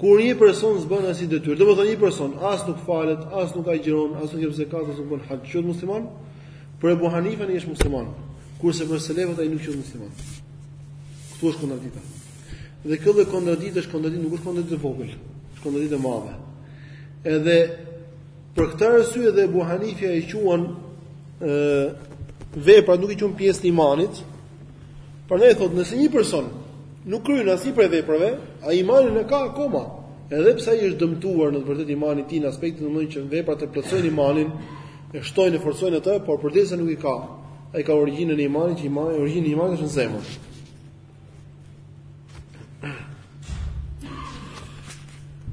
kur një person s'bën asnjë detyrë. Domethënë një person as nuk falet, as nuk agjëron, as nuk jep zakat, as nuk bën haxh, quhet musliman, Për Ebu Hanifen ai është musliman, kurse për selefët ai nuk quhet musliman. Këtu është kontradikta. Dhe kjo dhe kontradikta është kontradiktë, nuk është kontradiktë e vogël, është kontradiktë e madhe. Edhe për këtë arsye dhe Ebu Hanifja e quan veprat nuk i quan pjesë të imanit, Prandaj thotë, nëse një person nuk kryen asnjë prej veprave, ai imanin e ka akoma. Edhe pse ai është dëmtuar në të vërtetë imani i tij në aspektin domethënë që veprat e plotësojnë imanin, E shtojnë e forcojnë atë, por përderisa nuk i ka, ai ka origjinën e imanit, që imani, origjina e imanit është në zemër.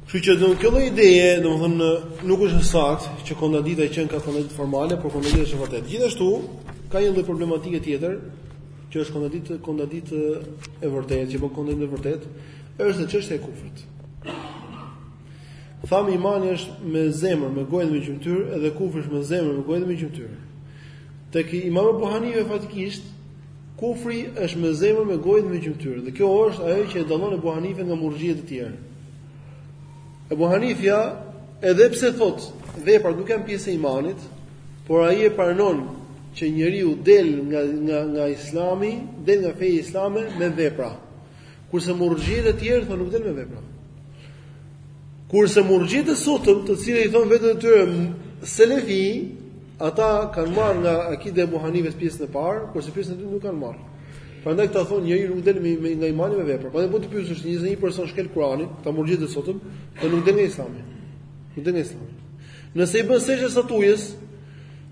Kështu që kjo lloj ideje, domethënë nuk është e saktë që kontradikta qenka kontradiktë formale, por kontradikta është e vërtetë. Gjithashtu ka një lloj problematike tjetër, që është kontradiktë kontradiktë e vërtetë, që bën kontradiktën e vërtetë, është çështja e kufrit. Thamë imani është me zemër, me gojë dhe me gjymtyrë, edhe kufri është me zemër, me gojë dhe me gjymtyrë. Tek Imam Ebu Hanife faktikisht kufri është me zemër, me gojë dhe me gjymtyrë. Dhe kjo është ajo që e dallon Ebu Hanifen nga murxhiet e tjerë. Ebu Hanifja edhe pse thotë veprat nuk janë pjesë e imanit, por ai e pranon që njeriu del nga nga nga Islami, del nga feja islame me vepra. Kurse murxhiet e tjerë thonë nuk del me vepra. Kurse murxhiet e sotëm, të cilët i thonë vetën e tyre selefi, ata kanë marrë nga akide e Ebu Hanifes pjesën e parë, kurse pjesën e dytë nuk kanë marrë. Prandaj këta thonë njeriu nuk del me, me nga imani me vepra. Prandaj po të pyesësh nëse një person shkel Kur'anin, këta murxhiet e sotëm, thonë nuk del nga Islami. Nuk del nga Islami. Nëse i bën sexhde statujës,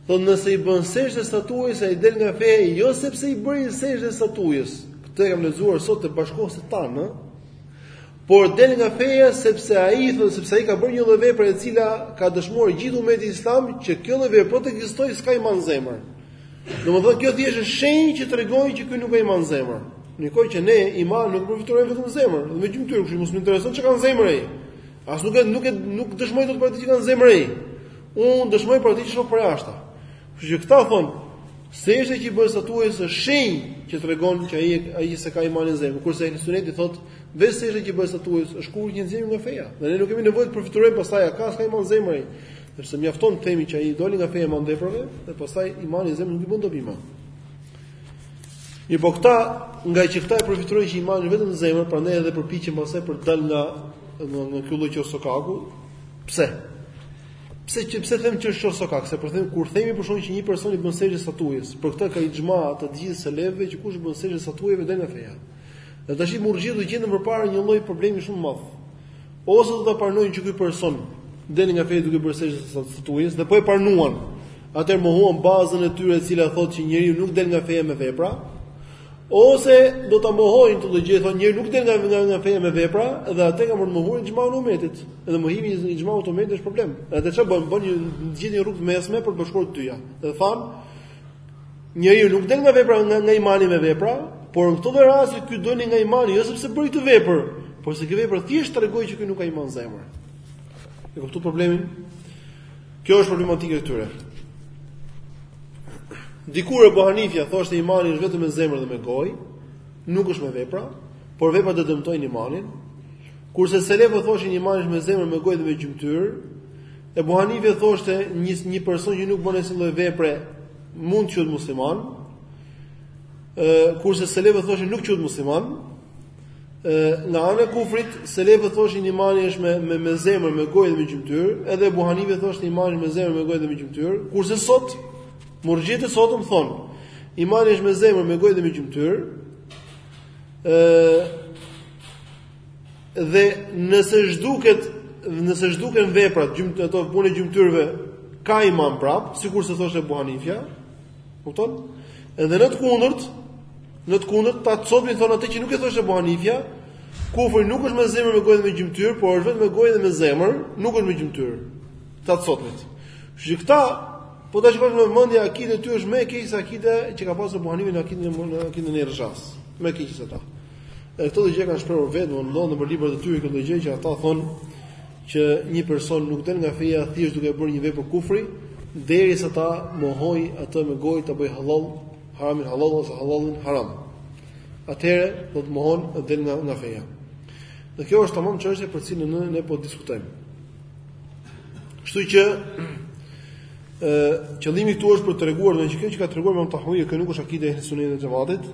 Thotë nëse i bën sexhde statujës ai del nga feja jo sepse i bëri sexhde statujës. Këtë e kam lexuar sot te bashkëkohësit tanë. Por del nga feja sepse ai thotë sepse ai ka bërë një lloj vepre e cila ka dëshmuar gjithë umeti islam që kjo lloj vepre po të ekzistojë s'ka iman në zemër. Domethënë kjo thjesht është shenjë që tregon që ky nuk ka iman në zemër. Ndërkohë që ne imanin nuk e përfytyrojmë vetëm në zemër, dhe me gjymtyrë, kështu mua s' më intereson çka ka në zemër ai. As nuk e nuk e nuk dëshmoj dot për atë që ka në zemër ai. Unë dëshmoj për atë që shoh përjashta. Kështu që këta thon sexhdja që i bëhet statujës është shenjë që tregon që ai ai se ka imanin në zemër. Kurse ehli suneti thot vetë sexhdja që i bëhet statujës është kufër që nxjerr nga feja. Dhe ne nuk kemi nevojë të përfytyrojmë pastaj a ka s'ka iman në zemër ai. Sepse mjafton të themi që ai doli nga feja me anë të veprave dhe pastaj imani i zemrës nuk i bën dobi më. Mirpo këta, nga që këta e përfytyrojnë që imani vetëm në zemër, prandaj edhe përpiqen pastaj për të dalë nga nga nga ky lloj qorrsokaku. Pse? Pse që pse them që është qorrsokak? Se për them kur themi për shkak që një person i bën sexhde statujës, për këtë ka ixhma të gjithë selefëve që kush u bën sexhde statujëve del nga feja. Dhe tashi murxhiet do gjenden përpara një lloj problemi shumë të madh. Ose do ta pranojnë që ky person del nga feja duke bërë sexhde statujës dhe po e pranuan, atëherë mohuan bazën e tyre e cila thotë që njeriu nuk del nga feja me vepra, ose do ta mohojnë këtë gjë, të thonë njeriu nuk del nga nga, nga feja me vepra dhe atëherë kanë për të mohuar ixhmaun e umetit. Edhe mohimi i ixhmaut të umetit është problem. Edhe çfarë bën? Bën një zgjidhje, një rrugë të mesme për të bashkuar të dyja. Dhe thanë Njeriu nuk del nga vepra nga, nga imani me vepra, por në këto raste ky doli nga imani jo sepse bëri këtë vepër, por se kjo vepër thjesht tregoi që ky nuk ka iman në zemër. E kupton problemin? Kjo është problematika e tyre. Dikur Ebu Hanifja thoshte imani është vetëm me zemër dhe me gojë, nuk është me vepra, por veprat e dëmtojnë imanin. Kurse selefët thoshin imani është me zemër, me gojë dhe me gjymtyrë, Ebu Hanife thoshte një një person që nuk bën asnjë lloj vepre mund të quhet musliman. Ë kurse selefët thoshin nuk quhet musliman. Ë nga ana e kufrit, selefët thoshin imani është me me, me zemër, me gojë dhe me gjymtyrë, edhe Ebu Hanife thoshte imani me zemër, me gojë dhe me gjymtyrë, kurse sot murxhiet e sotëm thon imani është me zemër, me gojë dhe me gjymtyrë. Ë Dhe nëse zhduket, nëse zhduken veprat, gjym ato punë të gjymtyrëve, ka iman prap, sikurse thoshte Ebu Hanifja. Kupton? Edhe në të kundërt, në të kundërt të sotmit thon atë që nuk e thoshte Ebu Hanifja, kufri nuk është me zemër me gojë dhe me gjymtyr, por është vetëm me gojë dhe me zemër, nuk është me gjymtyr. Të sotmit. Kështu që këta po ta shikosh me vëmendje akidja e tyre është më e keq se akidja që ka pasur Ebu Hanifja në akiden në akiden e irxhasë. Më e keq se ata. Dhe këtë lloj gjëje e kanë shprehur vetë, domethënë nëpër librat e tyre këtë lloj gjëje që ata thonë që një person nuk del nga feja thjesht duke bërë një vepër kufri, derisa ta mohojë atë me gojë ta bëjë halal, haramin halal ose halalin haram. Atëherë domethënë del nga nga feja. Dhe kjo është tamam çështja për cilën ne, ne po diskutojmë. Kështu që ë qëllimi këtu është për të treguar, do të thotë që kjo që ka treguar Imam Tahawi, kjo nuk është akidja e Ehli Sunetit dhe Xhematit,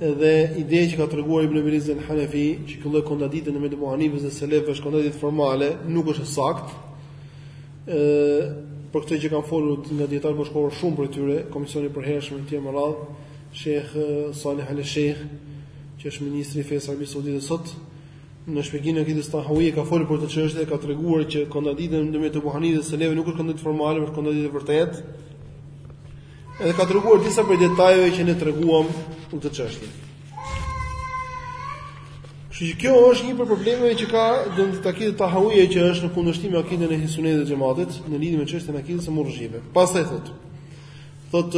Edhe ideja që ka treguar Ibn Abil Izz al-Hanafi, që kjo lloj kontradikte ndërmjet Ebu Hanifës dhe selefëve është kontradiktë formale, nuk është e saktë. Ë për këtë gjë kanë folur nga dijetarët bashkëkohorë shumë prej tyre, komisioni i përhershëm i dijetarëve të mëdhenj, Sheikh Salih al-Sheikh, që është ministri i fesë i Arabisë Saudite sot, në shpjegimin e akides Tahawije ka folur për këtë çështje dhe ka treguar që kontradikta ndërmjet Ebu Hanifës dhe selefëve nuk është kontradiktë formale, është kontradiktë e vërtetë. Edhe ka treguar disa prej detajeve që ne treguam në këtë çështje. Kështu që kjo është një prej problemeve që ka domethënë akidetu tahawije që është në kundërshtim me akiden e Ehli Sunetit dhe Xhematit në lidhje me çështjen e akidës së murxhive. Pastaj thotë Thot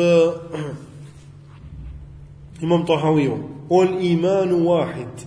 Imam Tahawiu, "Wal imanu wahid."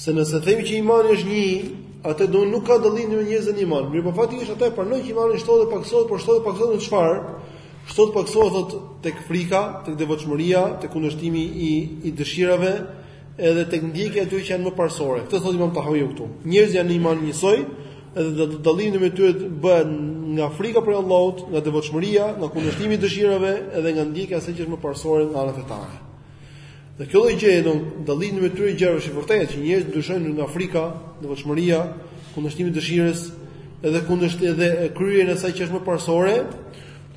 Se nëse themi që imani është një, atëherë nuk ka dallim në njerëz në iman. Mirë, por faktikisht ata e pranojnë që imani shtohet dhe pakësohet, por shtohet pakësohet në çfarë? Shtohet pakësohet thot tek frika, tek devotshmëria, tek kundërshtimi i i dëshirave, edhe tek ndjekja e atyre që janë më parësore. Këtë thotë Imam Tahawi këtu. Njerëzit janë në iman njësoj, edhe dallimi mes tyre bëhet nga frika prej Allahut, nga devotshmëria, nga kundërshtimi i dëshirave, edhe nga ndjekja e asaj që është më parësore nga anët e fesë. Dhe kjo lloj gjëje domethënë dallimi i këtyre gjërave është i vërtetë që njerëzit ndryshojnë nga frika, devotshmëria, kundërshtimi i dëshirës, edhe kundërsht edhe kryerjen e asaj që është më parësore,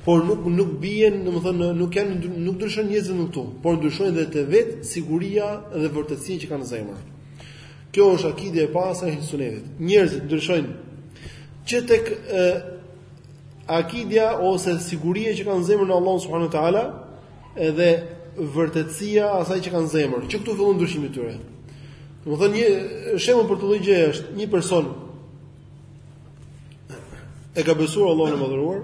por nuk nuk bien, domethënë nuk janë nuk ndryshojnë njerëzit vetëm këtu, por ndryshojnë edhe te vet siguria dhe vërtetësia që kanë në zemër. Kjo është akidja e pasuesve të sunetit. Njerëzit ndryshojnë që tek akidja ose siguria që kanë në zemër në Allahu subhanahu wa taala, Edhe vërtetësia e asaj që kanë në zemër, që këtu fillon ndryshimi i tyre. Domethënë një shembull për këtë lloj gjëje është një person e ka besuar Allahun e Madhëruar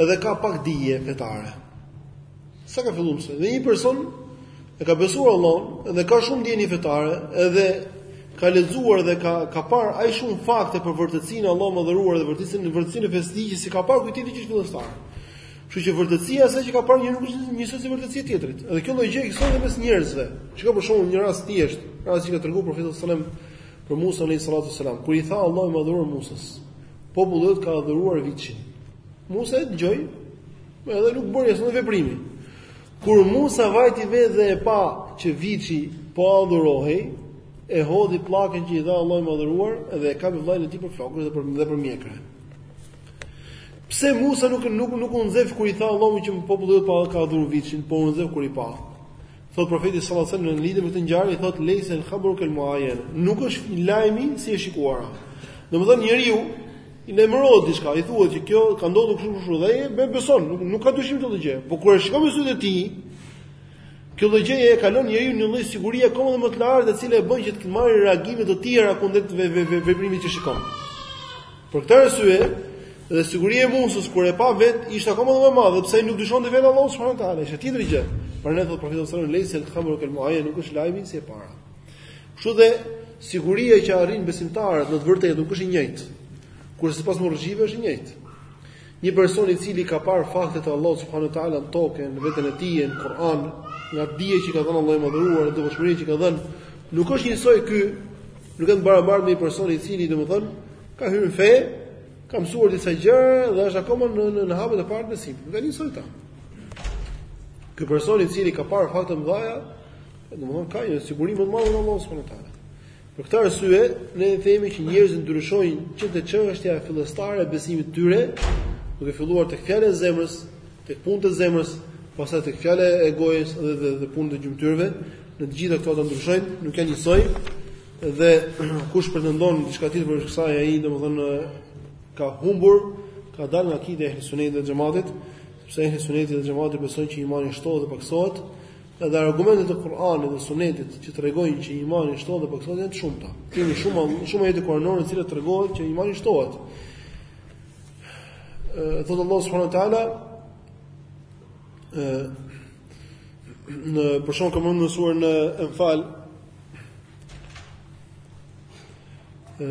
edhe ka pak dije fetare. Sa ka filluar fenë dhe një person E ka besuar Allahun dhe ka shumë dije fetare, edhe ka lexuar dhe ka ka parë ai shumë fakte për vërtetësinë e Allahut të madhëruar dhe vërtetësinë e vërtetësinë e fesë ligjit si ka parë kujtimi që është fillestar. Kështu që vërtetësia asaj që ka parë njëri nuk është njësoj si vërtetësia e tjetrit. Edhe kjo lloj gjë ekziston mes njerëzve. Shiko për shembull një rast thjesht, rast që ka treguar profeti sallallahu alajhi wasallam për Musa alayhi salatu wasalam, kur i tha Allahu i madhëruar Musës, populli ka adhuruar viçin. Musa e dëgjoi, edhe nuk bëri asnjë veprim. Kur Musa vajti vetë dhe e pa që viçi po adhurohej, e hodhi pllakën që i dha Allahu i Madhëruar dhe e kapi vllain e tij për flokësh dhe për dhe për mjekra. Pse Musa nuk nuk nuk u nxef kur i tha Allahu që populli jot po ka adhuruar viçin, po u nxef kur i pa. Thot profeti sallallahu alajhi wasallam në lidhje me këtë ngjarje thot lejse el khabru kel muajene. Nuk është lajmi si e shikuara. Domethënë njeriu I lajmërohet diçka, i thuhet që kjo ka ndodhur kështu kështu dhe ai e beson, nuk, nuk ka dyshim këtë gjë. Por kur e shikon me sytë e tij, kjo lloj gjëje e kalon njeriu një lloj sigurie akoma më të lartë, e cila e bën që të marrë reagime të tjera kundrejt veprimit që shikon. Për këtë arsye, dhe siguria e Musës kur e pa vet ishte akoma më e madhe, pse ai nuk dyshonte tek Allahu subhanahu wa taala, është tjetër gjë. Prandaj thotë profeti sallallahu alaihi wasallam, "Lejse el-khabru kel-muajene", nuk është lajmi si e para. Kështu dhe siguria që arrijnë besimtarët në të vërtetë nuk është e njëjtë. Kurse sipas murxhive është e njëjtë. Një person i cili ka parë faktet e Allahut subhanahu wa taala në tokë, në veten e tij, në Kur'an, nga dija që ka dhënë Allahu i madhëruar, dhe devotshmëria që ka dhënë, nuk është njësoj ky, nuk është i barabartë me një person i cili domethënë ka hyrë në fe, ka mësuar disa gjëra dhe është akoma në në, në hapat e parë të besimit. Nuk është njësoj ata. Ky person i cili ka parë fakte të mëdha, Domthon ka një siguri më të madhe në Allahu subhanahu wa taala. Për këtë arsye, ne themi që njerëzit ndryshojnë që te çështja fillestare e besimit të tyre, duke filluar tek fjala e zemrës, tek punët e zemrës, pastaj tek fjala e gojës dhe dhe, dhe punët e gjymtyrëve, në të gjitha këto ata ndryshojnë, nuk janë njësoj. Dhe kush pretendon diçka tjetër përveç kësaj, ai domethënë ka humbur, ka dalë nga akidja e ehli sunetit dhe xhamatit, sepse ehli suneti dhe xhemati besojnë që imani shtohet dhe paksohet, Edhe argumentet e Kur'anit dhe Sunetit që tregojnë që imani shtohet dhe paksohet janë të shumta. Kemi shumë shumë ajete kuranore në të cilat tregohet që imani shtohet. Ë thotë Allahu subhanahu wa taala ë në për shembull kemi mësuar në Enfal ë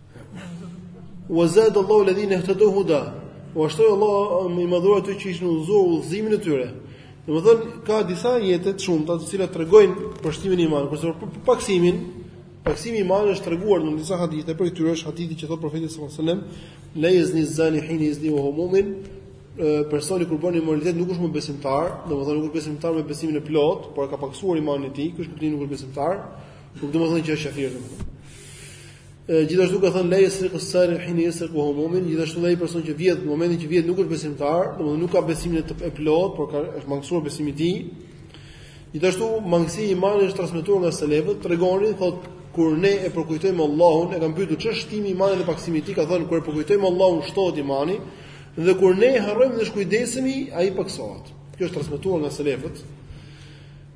Wa zada Allahu alladhina ihtadu huda. ua shtoi Allahu i madhëruar ata që ishin udhëzuar udhëzimin e tyre. Domethënë ka disa ajete të shumta të cilat tregojnë për shtimin e imanit, kurse për paksimin, paksimi i imanit është treguar në disa hadithe, prej këtyre është hadithi që thot profeti sallallahu alajhi wasallam, la yazni zani hin yazni wa huwa mu'min, personi kur bën imoralitet nuk është më besimtar, domethënë nuk është besimtar me besimin e plot, por ka paksuar imanin e tij, kështu që nuk është besimtar, nuk domethënë që është kafir domethënë. Gjithashtu ka thënë la yasriqu sariq hina yasriqu wa huwa mu'min, gjithashtu ai person që vjedh në momentin që vjedh nuk është besimtar, domethënë nuk ka besimin e tij të plot, por ka është mangësuar besimi i tij. Gjithashtu mangësimi i imanit është transmetuar nga selefët, tregonin thotë kur ne e përkujtojmë Allahun, e kanë pyetur ç'është shtimi i imanit dhe paksimi i tij, ka thënë kur e përkujtojmë Allahun shtohet imani dhe kur ne harrojmë dhe shkujdesemi, ai paksohet. Kjo është transmetuar nga selefët.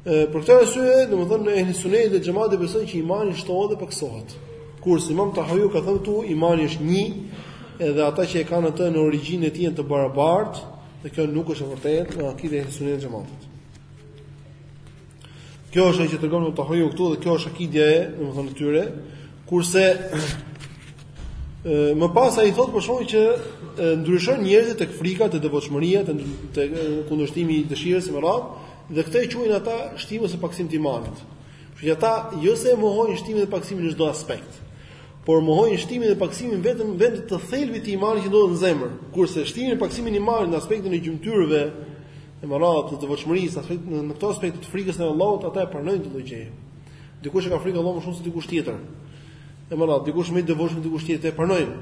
Për këtë arsye, domethënë ehli suneti dhe xhemati besojnë që imani shtohet dhe pakësohet. Kurse Imam Tahawiu ka thënë këtu, imani është një, edhe ata që e kanë atë në origjinën e tij janë të barabartë, dhe kjo nuk është e vërtetë në akiden e ehli sunetit dhe xhematit. Kjo është ajo që tregon Imam Tahawiu këtu dhe kjo është akidja e, domethënë tyre, kurse më pas ai thotë për shkak që ndryshojnë njerëzit tek frika, tek devotshmëria, tek kundërshtimi i dëshirës e me radhë, Dhe këtë e quajnë ata shtim ose pakësim të imanit. Kështu që ata jo se e mohojnë shtimin dhe pakësimin në çdo aspekt, por mohojnë shtimin dhe pakësimin vetëm në vend të thelbit të imanit që ndodhet në zemër, kurse shtimin e pakësimin e imanit në aspektin e gjymtyrëve e me radhë, të devotshmërisë, aspekt në këto aspekte të frikës ndaj Allahut, ata e pranojnë këtë gjë. Dikush e ka frikë Allahun më shumë se dikush tjetër. E me radhë, dikush më i devotshëm, dikush tjetër e pranojnë.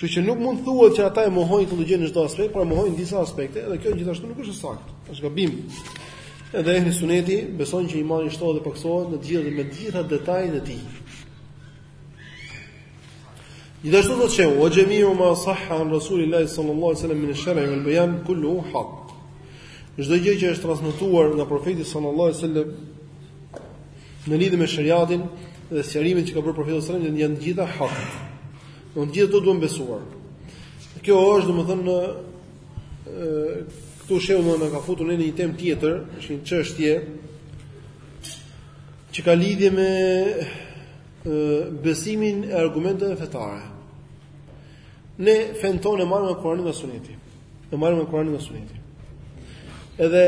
Kështu që nuk mund të thuhet që ata e mohojnë këtë gjë në çdo aspekt, por e mohojnë disa aspekte dhe kjo gjithashtu nuk është e saktë. Është gabim. Edhe ehli suneti beson që imani shtohet dhe paksohet në të gjitha me të gjitha detajet e tij. Gjithashtu ka thënë, "Wa xhamiu ma sahha an Rasulillahi sallallahu alaihi wasallam min ash-shar'i wal bayan kulluhu haq." Çdo gjë që është transmetuar nga profeti sallallahu alaihi wasallam Në lidhje me shariatin dhe sqarimet që ka bërë profeti sallallahu alajhi wasallam janë të gjitha hak. Dhe të gjitha ato duhen besuar. Kjo është domethënë këtu shehu na ka futur në një temë tjetër, është një çështje që ka lidhje me besimin e argumenteve fetare. Ne fen tonë e marrim nga Kurani dhe Suneti. E marrim me Kur'anin dhe Sunetin. Edhe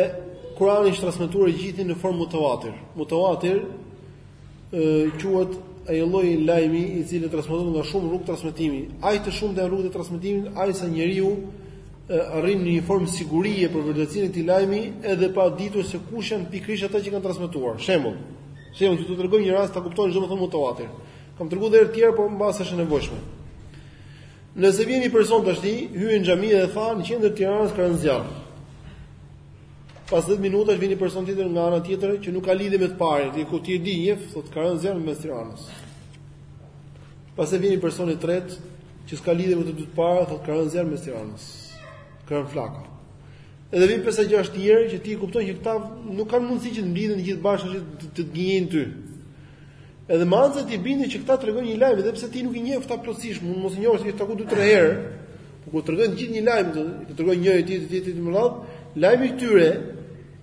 Kur'ani është transmetuar i gjithë në formë mutawatir. Mutawatir ë quhet ai lloj lajmi i cili transmetohet nga shumë rrugë transmetimi. Aq të shumta rrugët e transmetimit, aq sa njeriu arrin në një formë sigurie për vërtetësinë e këtij lajmi edhe pa ditur se kush janë pikërisht ata që kanë transmetuar. Shembull, se unë të tregoj një rast ta kuptoni ç'do me thonë mutawatir. Kam treguar edhe të tjerë, por mbase është e nevojshme. Nëse vjen një person tashti, hyn në xhami dhe tha në qendër të Tiranës ka rënë zjarr. Pas 10 minutash vjen një person tjetër nga ana tjetër që nuk ka lidhje me të parin, ti kupton e di një, thotë ka rënë zjarr në mes të Tiranës. Pastaj vjen një person i tretë që s'ka lidhje me të dy të parë, thotë ka rënë zjarr në mes të Tiranës. Ka rënë flaka. Edhe vijnë pesë gjashtë të tjerë që ti kupton që këta nuk kanë mundësi që të mblidhen të gjithë bashkë të të gënjejnë ty. Edhe menjëherë ti bindesh që këta tregojnë një lajm edhe pse ti nuk i njeh këta plotësisht, mund mos i njohësh t'i takosh dy tre herë. Por kur tregojnë gjithë një lajm, do të tregojnë njëri tjetrit ditë ditë me radhë, lajmi i tyre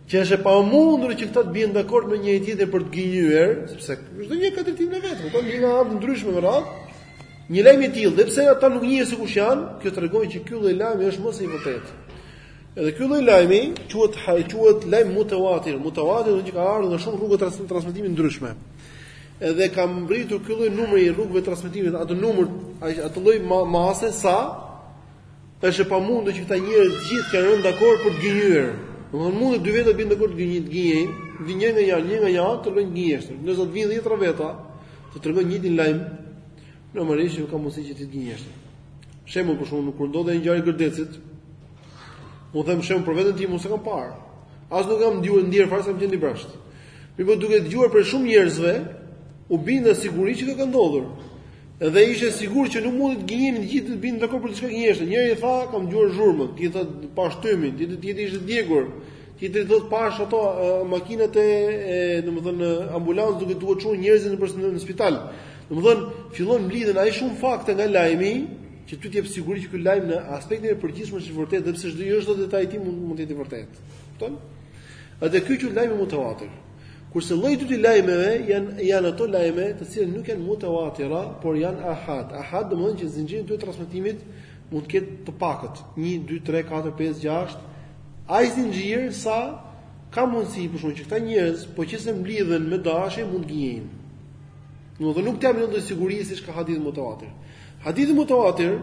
që është e pamundur që këta të bien dakord me njëri tjetrin për të gënjyer, sepse çdo një ka drejtim në vetë, kupton vijnë nga anë të ndryshme me radhë. Një lajm i tillë, dhe pse ata nuk njihen se kush janë, kjo tregon që ky lloj lajmi është më se i vërtetë. Edhe ky lloj lajmi quhet quhet lajm mutawatir. Mutawatir do të thotë ka ardhur nga shumë rrugë transmetimi të ndryshme. Edhe ka mbritur ky lloj numri i rrugëve transmetimit, atë numër, atë lloj mase sa është e pamundur që këta njerëz të gjithë të kenë rënë dakord për të gënjyer. Domthonë mund të dy vetë të bien dakord të gënjejnë, të gënjejnë, vjen një nga një anë, një nga një anë të thonë gënjeshtër. Nëse të vinë 10 veta, të tregojnë të njëjtin lajm, normalisht nuk ka mundësi që të jetë gënjeshtër. Shembull për shembull kur ndodhi ngjarja e Gërdecit, Unë them shemb për veten time, unë s'kam parë. As nuk kam ndëgjuar ndier fare se kam qenë larg jashtë. Mirëpo duke dëgjuar prej shumë njerëzve, u binda sigurisht që kjo ka ndodhur. Edhe ishte sigurt që nuk mund të gënjejnë të gjithë të binë dakord për diçka gënjeshtër. Njëri tha, kam dëgjuar zhurmën, tjetri tha pashë tymin, tjetri ishte djegur. Tjetri thotë pashë ato makinat e, domethënë ambulancës duke duke çuar njerëzit në në spital. Domethënë fillon mblidhen aq shumë fakte nga lajmi, Që ty të jep siguri që ky lajm në aspektin e përgjithshëm është i vërtetë dhe pse çdo jo çdo detaj i tij mund mund të jetë i vërtetë. Kupton? Atëherë ky quhet lajmi mutawatir. Kurse lloji i dytë i lajmeve janë janë ato lajme të cilat nuk janë mutawatir, por janë ahad. Ahad do me thonë që zinxhiri i tyre i transmetimit mund të jetë i pakët 1 2 3 4 5 6 aq zinxhirë sa ka mundësi për shkak që këta njerëz po qe se mblidhen me dashje mund të gënjejnë. Domethënë nuk japin ndonjë siguri siç ka hadithi mutawatir. Hadithi mutawatir,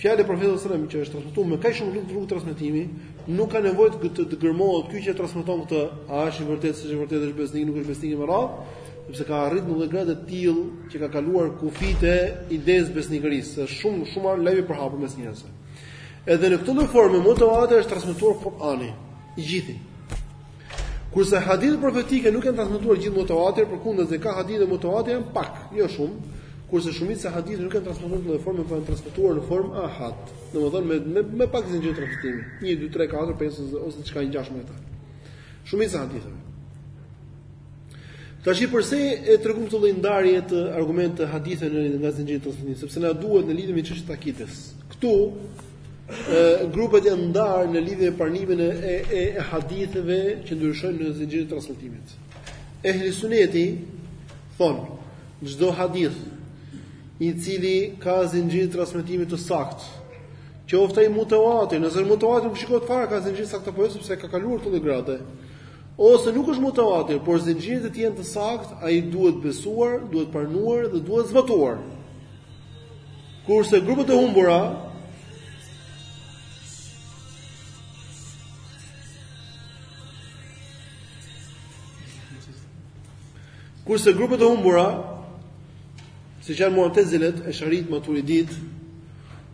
fjalë e profetit sallallahu alajhi wasallam që është transmetuar me kaq shumë rrugë transmetimi, nuk ka nevojë të gërmohet ky që transmeton këtë, a është i vërtetë se është i vërtetë është besnik, nuk është besnik e me radhë, sepse ka arritur në një gradë të tillë që ka kaluar kufijtë e idesë së besnikërisë, është shumë shumë lajm i përhapur mes njerëzve. Edhe në këtë lloj forme mutawatir është transmetuar Kur'ani i gjithë. Kurse hadithet profetike nuk janë transmetuar gjithë mutawatir, përkundazi ka hadithe mutawatir janë pak, jo shumë, kurse shumica e haditheve nuk janë transmetuar në këtë formë, por janë transmetuar në formë ahad, domethënë me me, me pak zinxhir transmetimi, 1 2 3 4 5 ose diçka e ngjashme me këtë. Shumica e haditheve. Tashi përse e treguam këtë lloj ndarje të argumenteve të haditheve nga zinxhiri i transmetimit, sepse na duhet në lidhje me çështjen e akides. Ktu grupet janë ndarë në lidhje me pranimin e e, e, e haditheve që ndryshojnë në zinxhirin e transmetimit. Ehli suneti thonë çdo hadith i cili ka zinxhir transmetimi të saktë, qoftë ai mutawatir, nëse është mutawatir nuk shikohet fare ka zinxhir të saktë apo jo sepse ka kaluar këtë gradë. Ose nuk është mutawatir, por zinxhirët e tij janë të saktë, ai duhet besuar, duhet pranuar dhe duhet zbatuar. Kurse grupet e humbura Kurse grupet e humbura, siç janë Mu'tazilet Esharitë Maturiditë,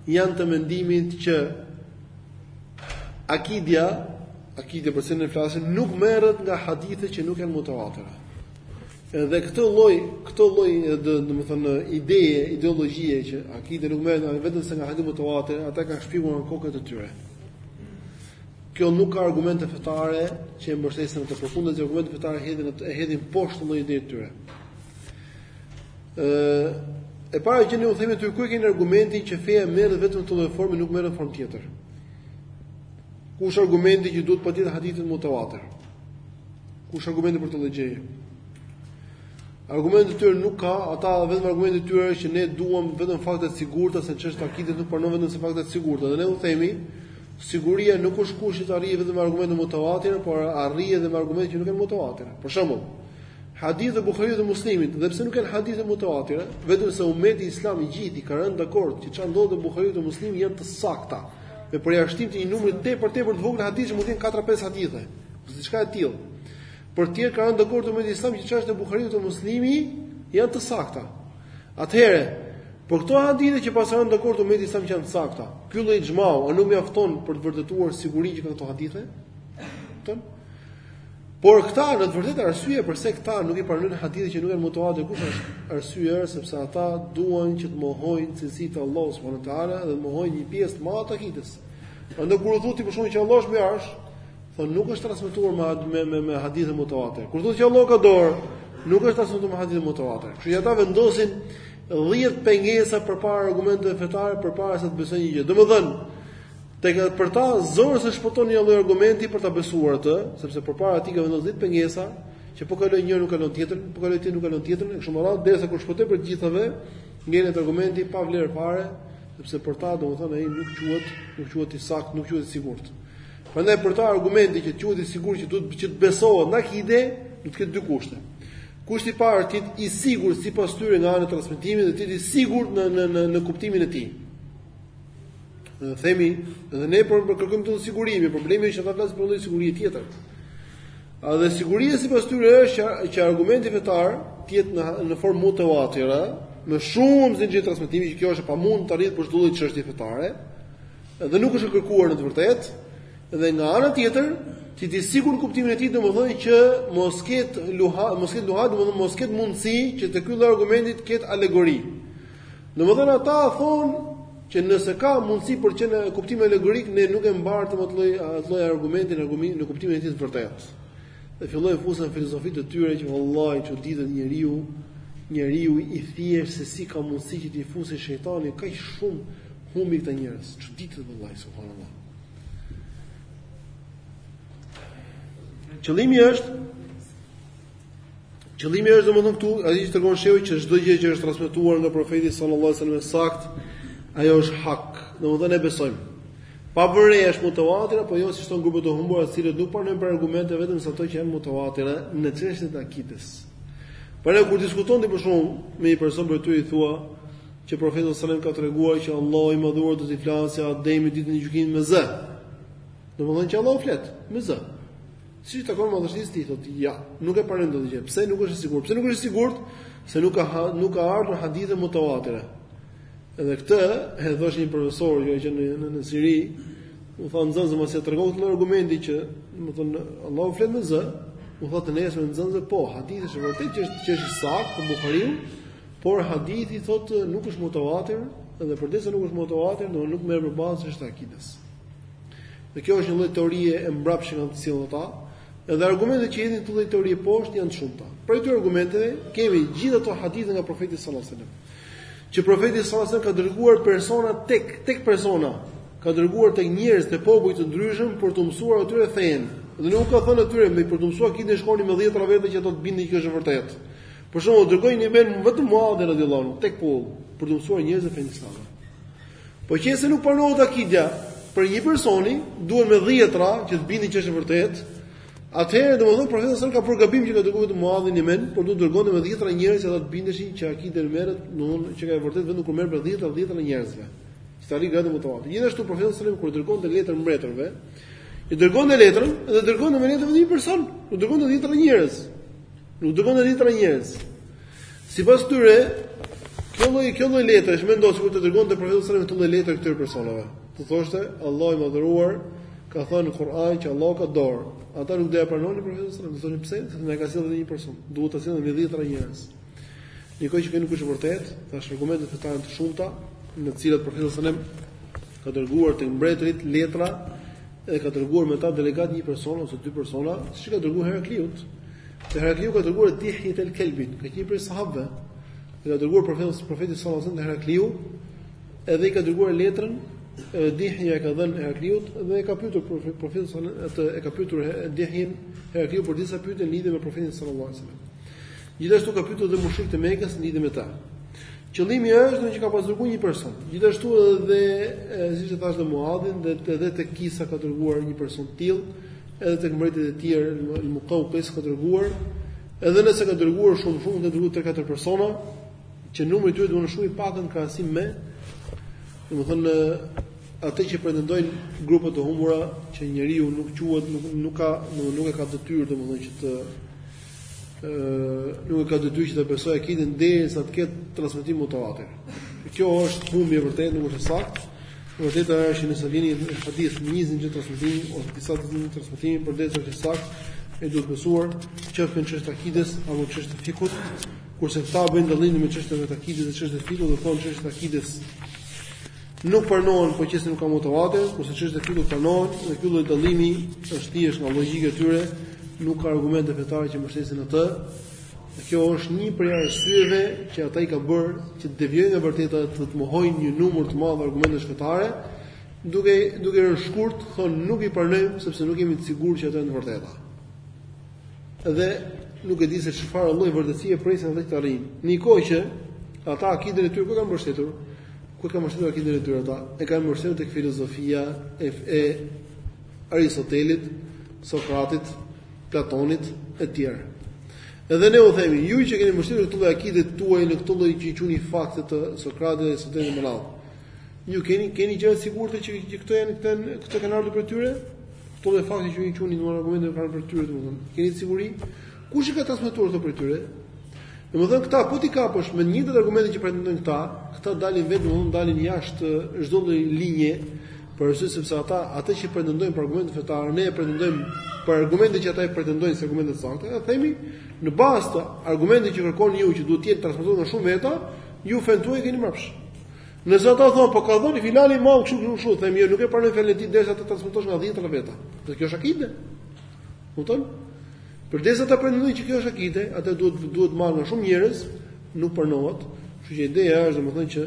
janë të mendimit që akidia, akidia për të cilën ne flasim, nuk merret nga hadithet që nuk janë mutawatir. Edhe këtë lloj, këtë lloj domethënë ideje, ideologjie që akidja nuk merret vetëm se nga hadithe mutawatir, ata kanë shpikur në kokën e tyre. Kjo nuk ka argumente fetare që e mbështesin këtë përkundrazi argumente fetare hedhin e hedhin poshtë këtë lloj ideje të tyre. E para gjë ne u themi atyre ku e keni argumentin që feja merret vetëm në këtë lloj forme, nuk merret në formë tjetër. Ku është argumenti që duhet patjetër hadithi mutawatir? Ku është argumenti për këtë lloj gjëje? Argumente të tyre nuk ka, ata vetëm argumenti i tyre është që ne duam vetëm fakte të sigurta se çështja e akides nuk pranon vetëm se fakte të sigurta. Dhe ne u themi, siguria nuk është kusht të arrihet vetëm me argumente mutawatir, por arrihet edhe me argumente që nuk janë mutawatir. Për shembull, hadithet e Buhariut dhe Muslimit, dhe pse nuk janë hadithe mutawatir, vetëm se ummeti islam i gjithë ka rënë dakord që çfarë ndodhet te Buhariu dhe Muslimi janë të sakta. me përjashtim të një numri tepër tepër të vogël hadithe që mund të jenë 4-5 hadithe, ose diçka e tillë. Për të tjerat ka rënë dakord ummeti islam që ça është te Buhariu dhe Muslimi janë të sakta. Atëherë, për këto hadithe që paska rënë dakord ummeti islam që janë të sakta, ky lloj ixhmai a nuk mjafton për të vërtetuar sigurinë që kanë këto hadithe? Kupton? Por këta në të vërtetë arsye përse këta nuk i pranojnë hadithet që nuk janë mutawatir kush është arsyeja është sepse ata duan që të mohojnë cilësitë e Allahut subhanahu wa taala dhe të mohojnë një pjesë të madhe të akidës. Prandaj kur u thotë për shembull që Allahu është mbi arsh, thonë nuk është transmetuar me me me, me hadithe mutawatir. Kur thotë që Allahu ka dorë, nuk është transmetuar me hadithe mutawatir. Kështu që ata vendosin 10 pengesa përpara argumenteve fetare përpara se të besojnë një gjë. Domethënë, Tek edhe për ta zor se shpëton një lloj argumenti për ta besuar atë, sepse përpara atij ka vendosur 10 pengesa, që po kaloi njërin nuk kalon tjetrin, po kaloi atë nuk kalon tjetrin, e kështu me radhë, derisa kur shpëtoi prej të gjithave, ngelet argumenti pa vlerë fare, sepse për ta domethënë ai nuk quhet, nuk quhet i saktë, nuk quhet i sigurt. Prandaj për ta argumenti që quhet i sigurt që duhet që të besohet në akide, duhet të ketë dy kushte. Kushti i parë të jetë i sigurt sipas tyre nga ana e transmetimit dhe të jetë i sigurt në në në në kuptimin e tij. Dhe themi, edhe ne për për kërkojmë të sigurt, problemi është që ata flasin për një siguri tjetër. A dhe siguria sipas tyre është që, që argumenti fetar të jetë në në formë mutawatira, me shumë zinxhirë transmetimi që kjo është e pamund të arrihet për çdo lloj çështje fetare dhe nuk është e kërkuar në të vërtetë dhe nga ana tjetër të jetë i sigurt në kuptimin e tij domethënë që mos ket luha mos ket luha domethënë mos ket mundësi që te ky lloj argumenti të ketë alegori Domethënë ata thonë që nëse ka mundësi për të qenë kuptim alegorik ne nuk e mbartim atë lloj atë lloj argumenti në argumentin në kuptimin e tij të vërtetë. Dhe fillojnë fusin filozofitë e tyre që vallahi çuditet njeriu, njeriu i thjeshtë se si ka mundësi që t'i fusë shejtani kaq shumë në humbje këta njerëz. Çuditesh vallahi subhanallah. Qëllimi është Qëllimi është domethënë këtu, ajo që tregon shehu që çdo gjë që është transmetuar nga profeti sallallahu alajhi wasallam saktë, ajo është hak, domethënë e besojmë. Pavarësisht është mutawatir apo jo, siç thonë grupet e humbura, të cilët nuk pranojnë për argumente vetëm se ato që janë mutawatir në çështjet e akides. Por kur diskuton ti për shembull me një person prej tyre i thua që profeti sallallahu alajhi wasallam ka treguar që Allahu i madhuar do t'i flasë Ademit ditën e gjykimit me zë. Domethënë që Allahu flet me zë. Siç i takon madhështisë së tij, thotë, jo, nuk e pranoj dot këtë gjë. Pse nuk është e sigurt? Pse nuk është e sigurt? Se nuk ka nuk ka ardhur në hadithe mutawatira. Edhe këtë e thoshte një profesor që është në në, në Siri, u tha nxënësve mos e tregoni këtë argument që, domethënë, Allahu flet me zë, u tha të nesërmen nxënësve po, hadithi është vërtet që është që është saktë te Buhariu, por hadithi thotë nuk është mutawatir, edhe përderisa nuk është mutawatir, do nuk merret për bazë në çështjet e akides. Dhe kjo është një lloj teorie e mbrapsht që kanë të cilën ata, edhe argumentet që hedhin këtë lloj teorie poshtë janë të shumta. Për këto argumente kemi gjithë ato hadithe nga profeti sallallahu alajhi wasallam. Që profeti sallallahu alajhi wasallam ka dërguar persona tek tek persona, ka dërguar tek njerëz të popujt të ndryshëm për të mësuar atyre fenë. Dhe nuk ka thënë atyre me për të mësuar akiden shkoni me 10 veta që ata të binden që është e vërtetë. Për shembull, dërgoi në Jemen vetëm Muadhin radhiyallahu anhu tek populli për të mësuar njerëzve fenë islame. Po qe se nuk pranohet akidja prej një personi, duhen me dhjetra që të binden që është e vërtetë. Atëherë domethënë profeti sallallahu alajhi wasallam ka bërë gabim që ka dërguar Muadhin në Jemen, por duhet të dërgonte me dhjetra njerëz që ata të bindeshin që akidja merret, domethënë që ka e vërtetë vetëm kur merret prej dhjetra dhjetra njerëzve. Që të jetë mutawatir. Gjithashtu profeti sallallahu alajhi wasallam kur dërgonte letër mbretërve, i dërgonte letrën dhe dërgonte me letër vetëm një person, u dërgonte dhjetra njerëz. Nuk dërgonte dhjetra njerëz. Sipas tyre, kjo lloj kjo lloj letrash mendon sikur të dërgonte profeti sallallahu alajhi wasallam këtë letër këtyre personave. Të thoshte, Allahu i madhëruar ka thënë në Kur'an që Allahu ka dorë. Ata nuk do ja pranonin profetit sallallahu alajhi wasallam, pse? Sepse e ka sjellë një person. Duhet ta sjellë me dhjetra njerëz. Në kohë që kjo nuk është e vërtetë, tash argumentet këtu janë të shumta, në të cilat profeti sallallahu alajhi wasallam ka dërguar tek mbretërit letra dhe ka dërguar me ta delegat një person ose dy persona, siç ka dërguar Herakliut. Te Herakliu ka dërguar Dihjetel Kelbin, ka qenë prej sahabëve. Dhe ka dërguar profeti profeti sallallahu alajhi wasallam te Herakliu, edhe i ka dërguar letrën Dihja e ka dhënë Herakliut dhe e ka pyetur profetin sallallahu alajhi wasallam, e ka pyetur Dihjen Herakliu për disa pyetje lidhur me profetin sallallahu alajhi wasallam. Gjithashtu ka pyetur dhe mushrikët e Mekës në lidhje me ta. Qëllimi është domethënë që ka pas dërguar një person. Gjithashtu edhe siç e thashë dhe Muadhin dhe edhe tek Kisra ka dërguar një person të tillë, edhe tek mbretërit e tjerë Muqawqis ka dërguar, edhe nëse ka dërguar shumë shumë ka dërguar 3-4 persona, që numri i tyre do të jetë shumë i pakët në krahasim me domethënë atë që pretendojnë grupet e humbura që njeriu nuk quhet nuk, nuk ka nuk, nuk e ka detyrë domethënë që të nuk e ka detyrë që të besojë akiden derisa të ketë transmetim mutawatir. Kjo është humbje e vërtetë, nuk është e saktë. Vërteta është nëse vjen një hadith me një zinxhir transmetimi ose disa zinxhirë transmetimi por të jetë i saktë, e duhet besuar qoftë në çështje të akides apo çështje të fikhut, kurse këta bëjnë dallimin me çështje të akides dhe çështje të fikhut, do thonë çështje të akides Nuk pranohen po qe se nuk ka mutawatir, kurse çështjet e fiqhut pranohen dhe ky lloj dallimi është thjesht nga logjika e tyre, nuk ka argumente fetare që mbështesin atë. Dhe kjo është një prej arsyeve që ata i ka bërë që të devijojnë nga e vërteta dhe të mohojnë një numër të madh argumentesh fetare, duke duke i rënë shkurt, thonë nuk i pranojmë sepse nuk jemi të sigurt që ato janë të vërteta. Dhe nuk e di se çfarë lloj vërtetësie presin ata që të arrijnë. Në një kohë që ata akiden e tyre ku e kanë mbështetur? Ku e kanë mbështetur akiden e tyre ata? E kanë mbështetur tek filozofia e, e Aristotelit, Sokratit, Platonit e tjerë. Edhe ne u themi, ju që keni mbështetur këto lloj akide tuaj në këto lloj që i quani fakte të Sokratit dhe Aristotelit me radhë. Ju keni keni gjë të sigurt që që këto janë këto janë këto kanë ardhur prej tyre? Këto dhe fakte që i quani ju argumente janë prej tyre domethënë. Keni siguri? Kush i ka transmetuar këto prej tyre? Domethënë këta po t'i kapësh me të njëjtin argument që pretendojnë këta, këta dalin vetëm domethënë dalin jashtë çdo lloj linje për arsye sepse ata atë që pretendojnë për argumentin fetar, ne e pretendojmë për argumentin që ata e pretendojnë se argumenti është i saktë, ne themi në bazë të argumentit që kërkoni ju që duhet të jetë transmetuar nga shumë veta, ju fenë tuaj e keni mbrapsht. Nëse ata thonë, po ka thënë filani ma kështu kështu kështu, themi jo, nuk e pranoj fjalën e tij derisa të transmetosh nga 10 veta. Se kjo është akide. Kupton? Përderisa ti pretendon që kjo është akide, atëherë duhet duhet të merret nga shumë njerëz, nuk pranohet. Kështu që ideja është domethënë që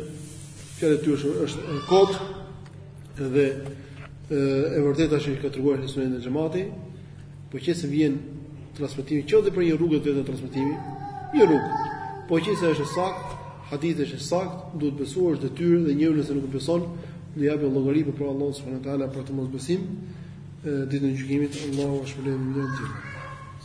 fjala e tyre është e kotë dhe e, e vërteta është që ka treguar ehli suneti e xhemati, po qe se vjen transmetimi qoftë prej një rrugë të vetme transmetimi, një rrugë. Po qe se është saktë, Hadithi është i saktë, duhet besuar është detyrë dhe njeriu nëse nuk e beson, do të japë llogari para Allahut subhanuhu teala për atë mosbesim ditën e gjykimit. Allahu na shpëtoftë në mënyrën e tillë.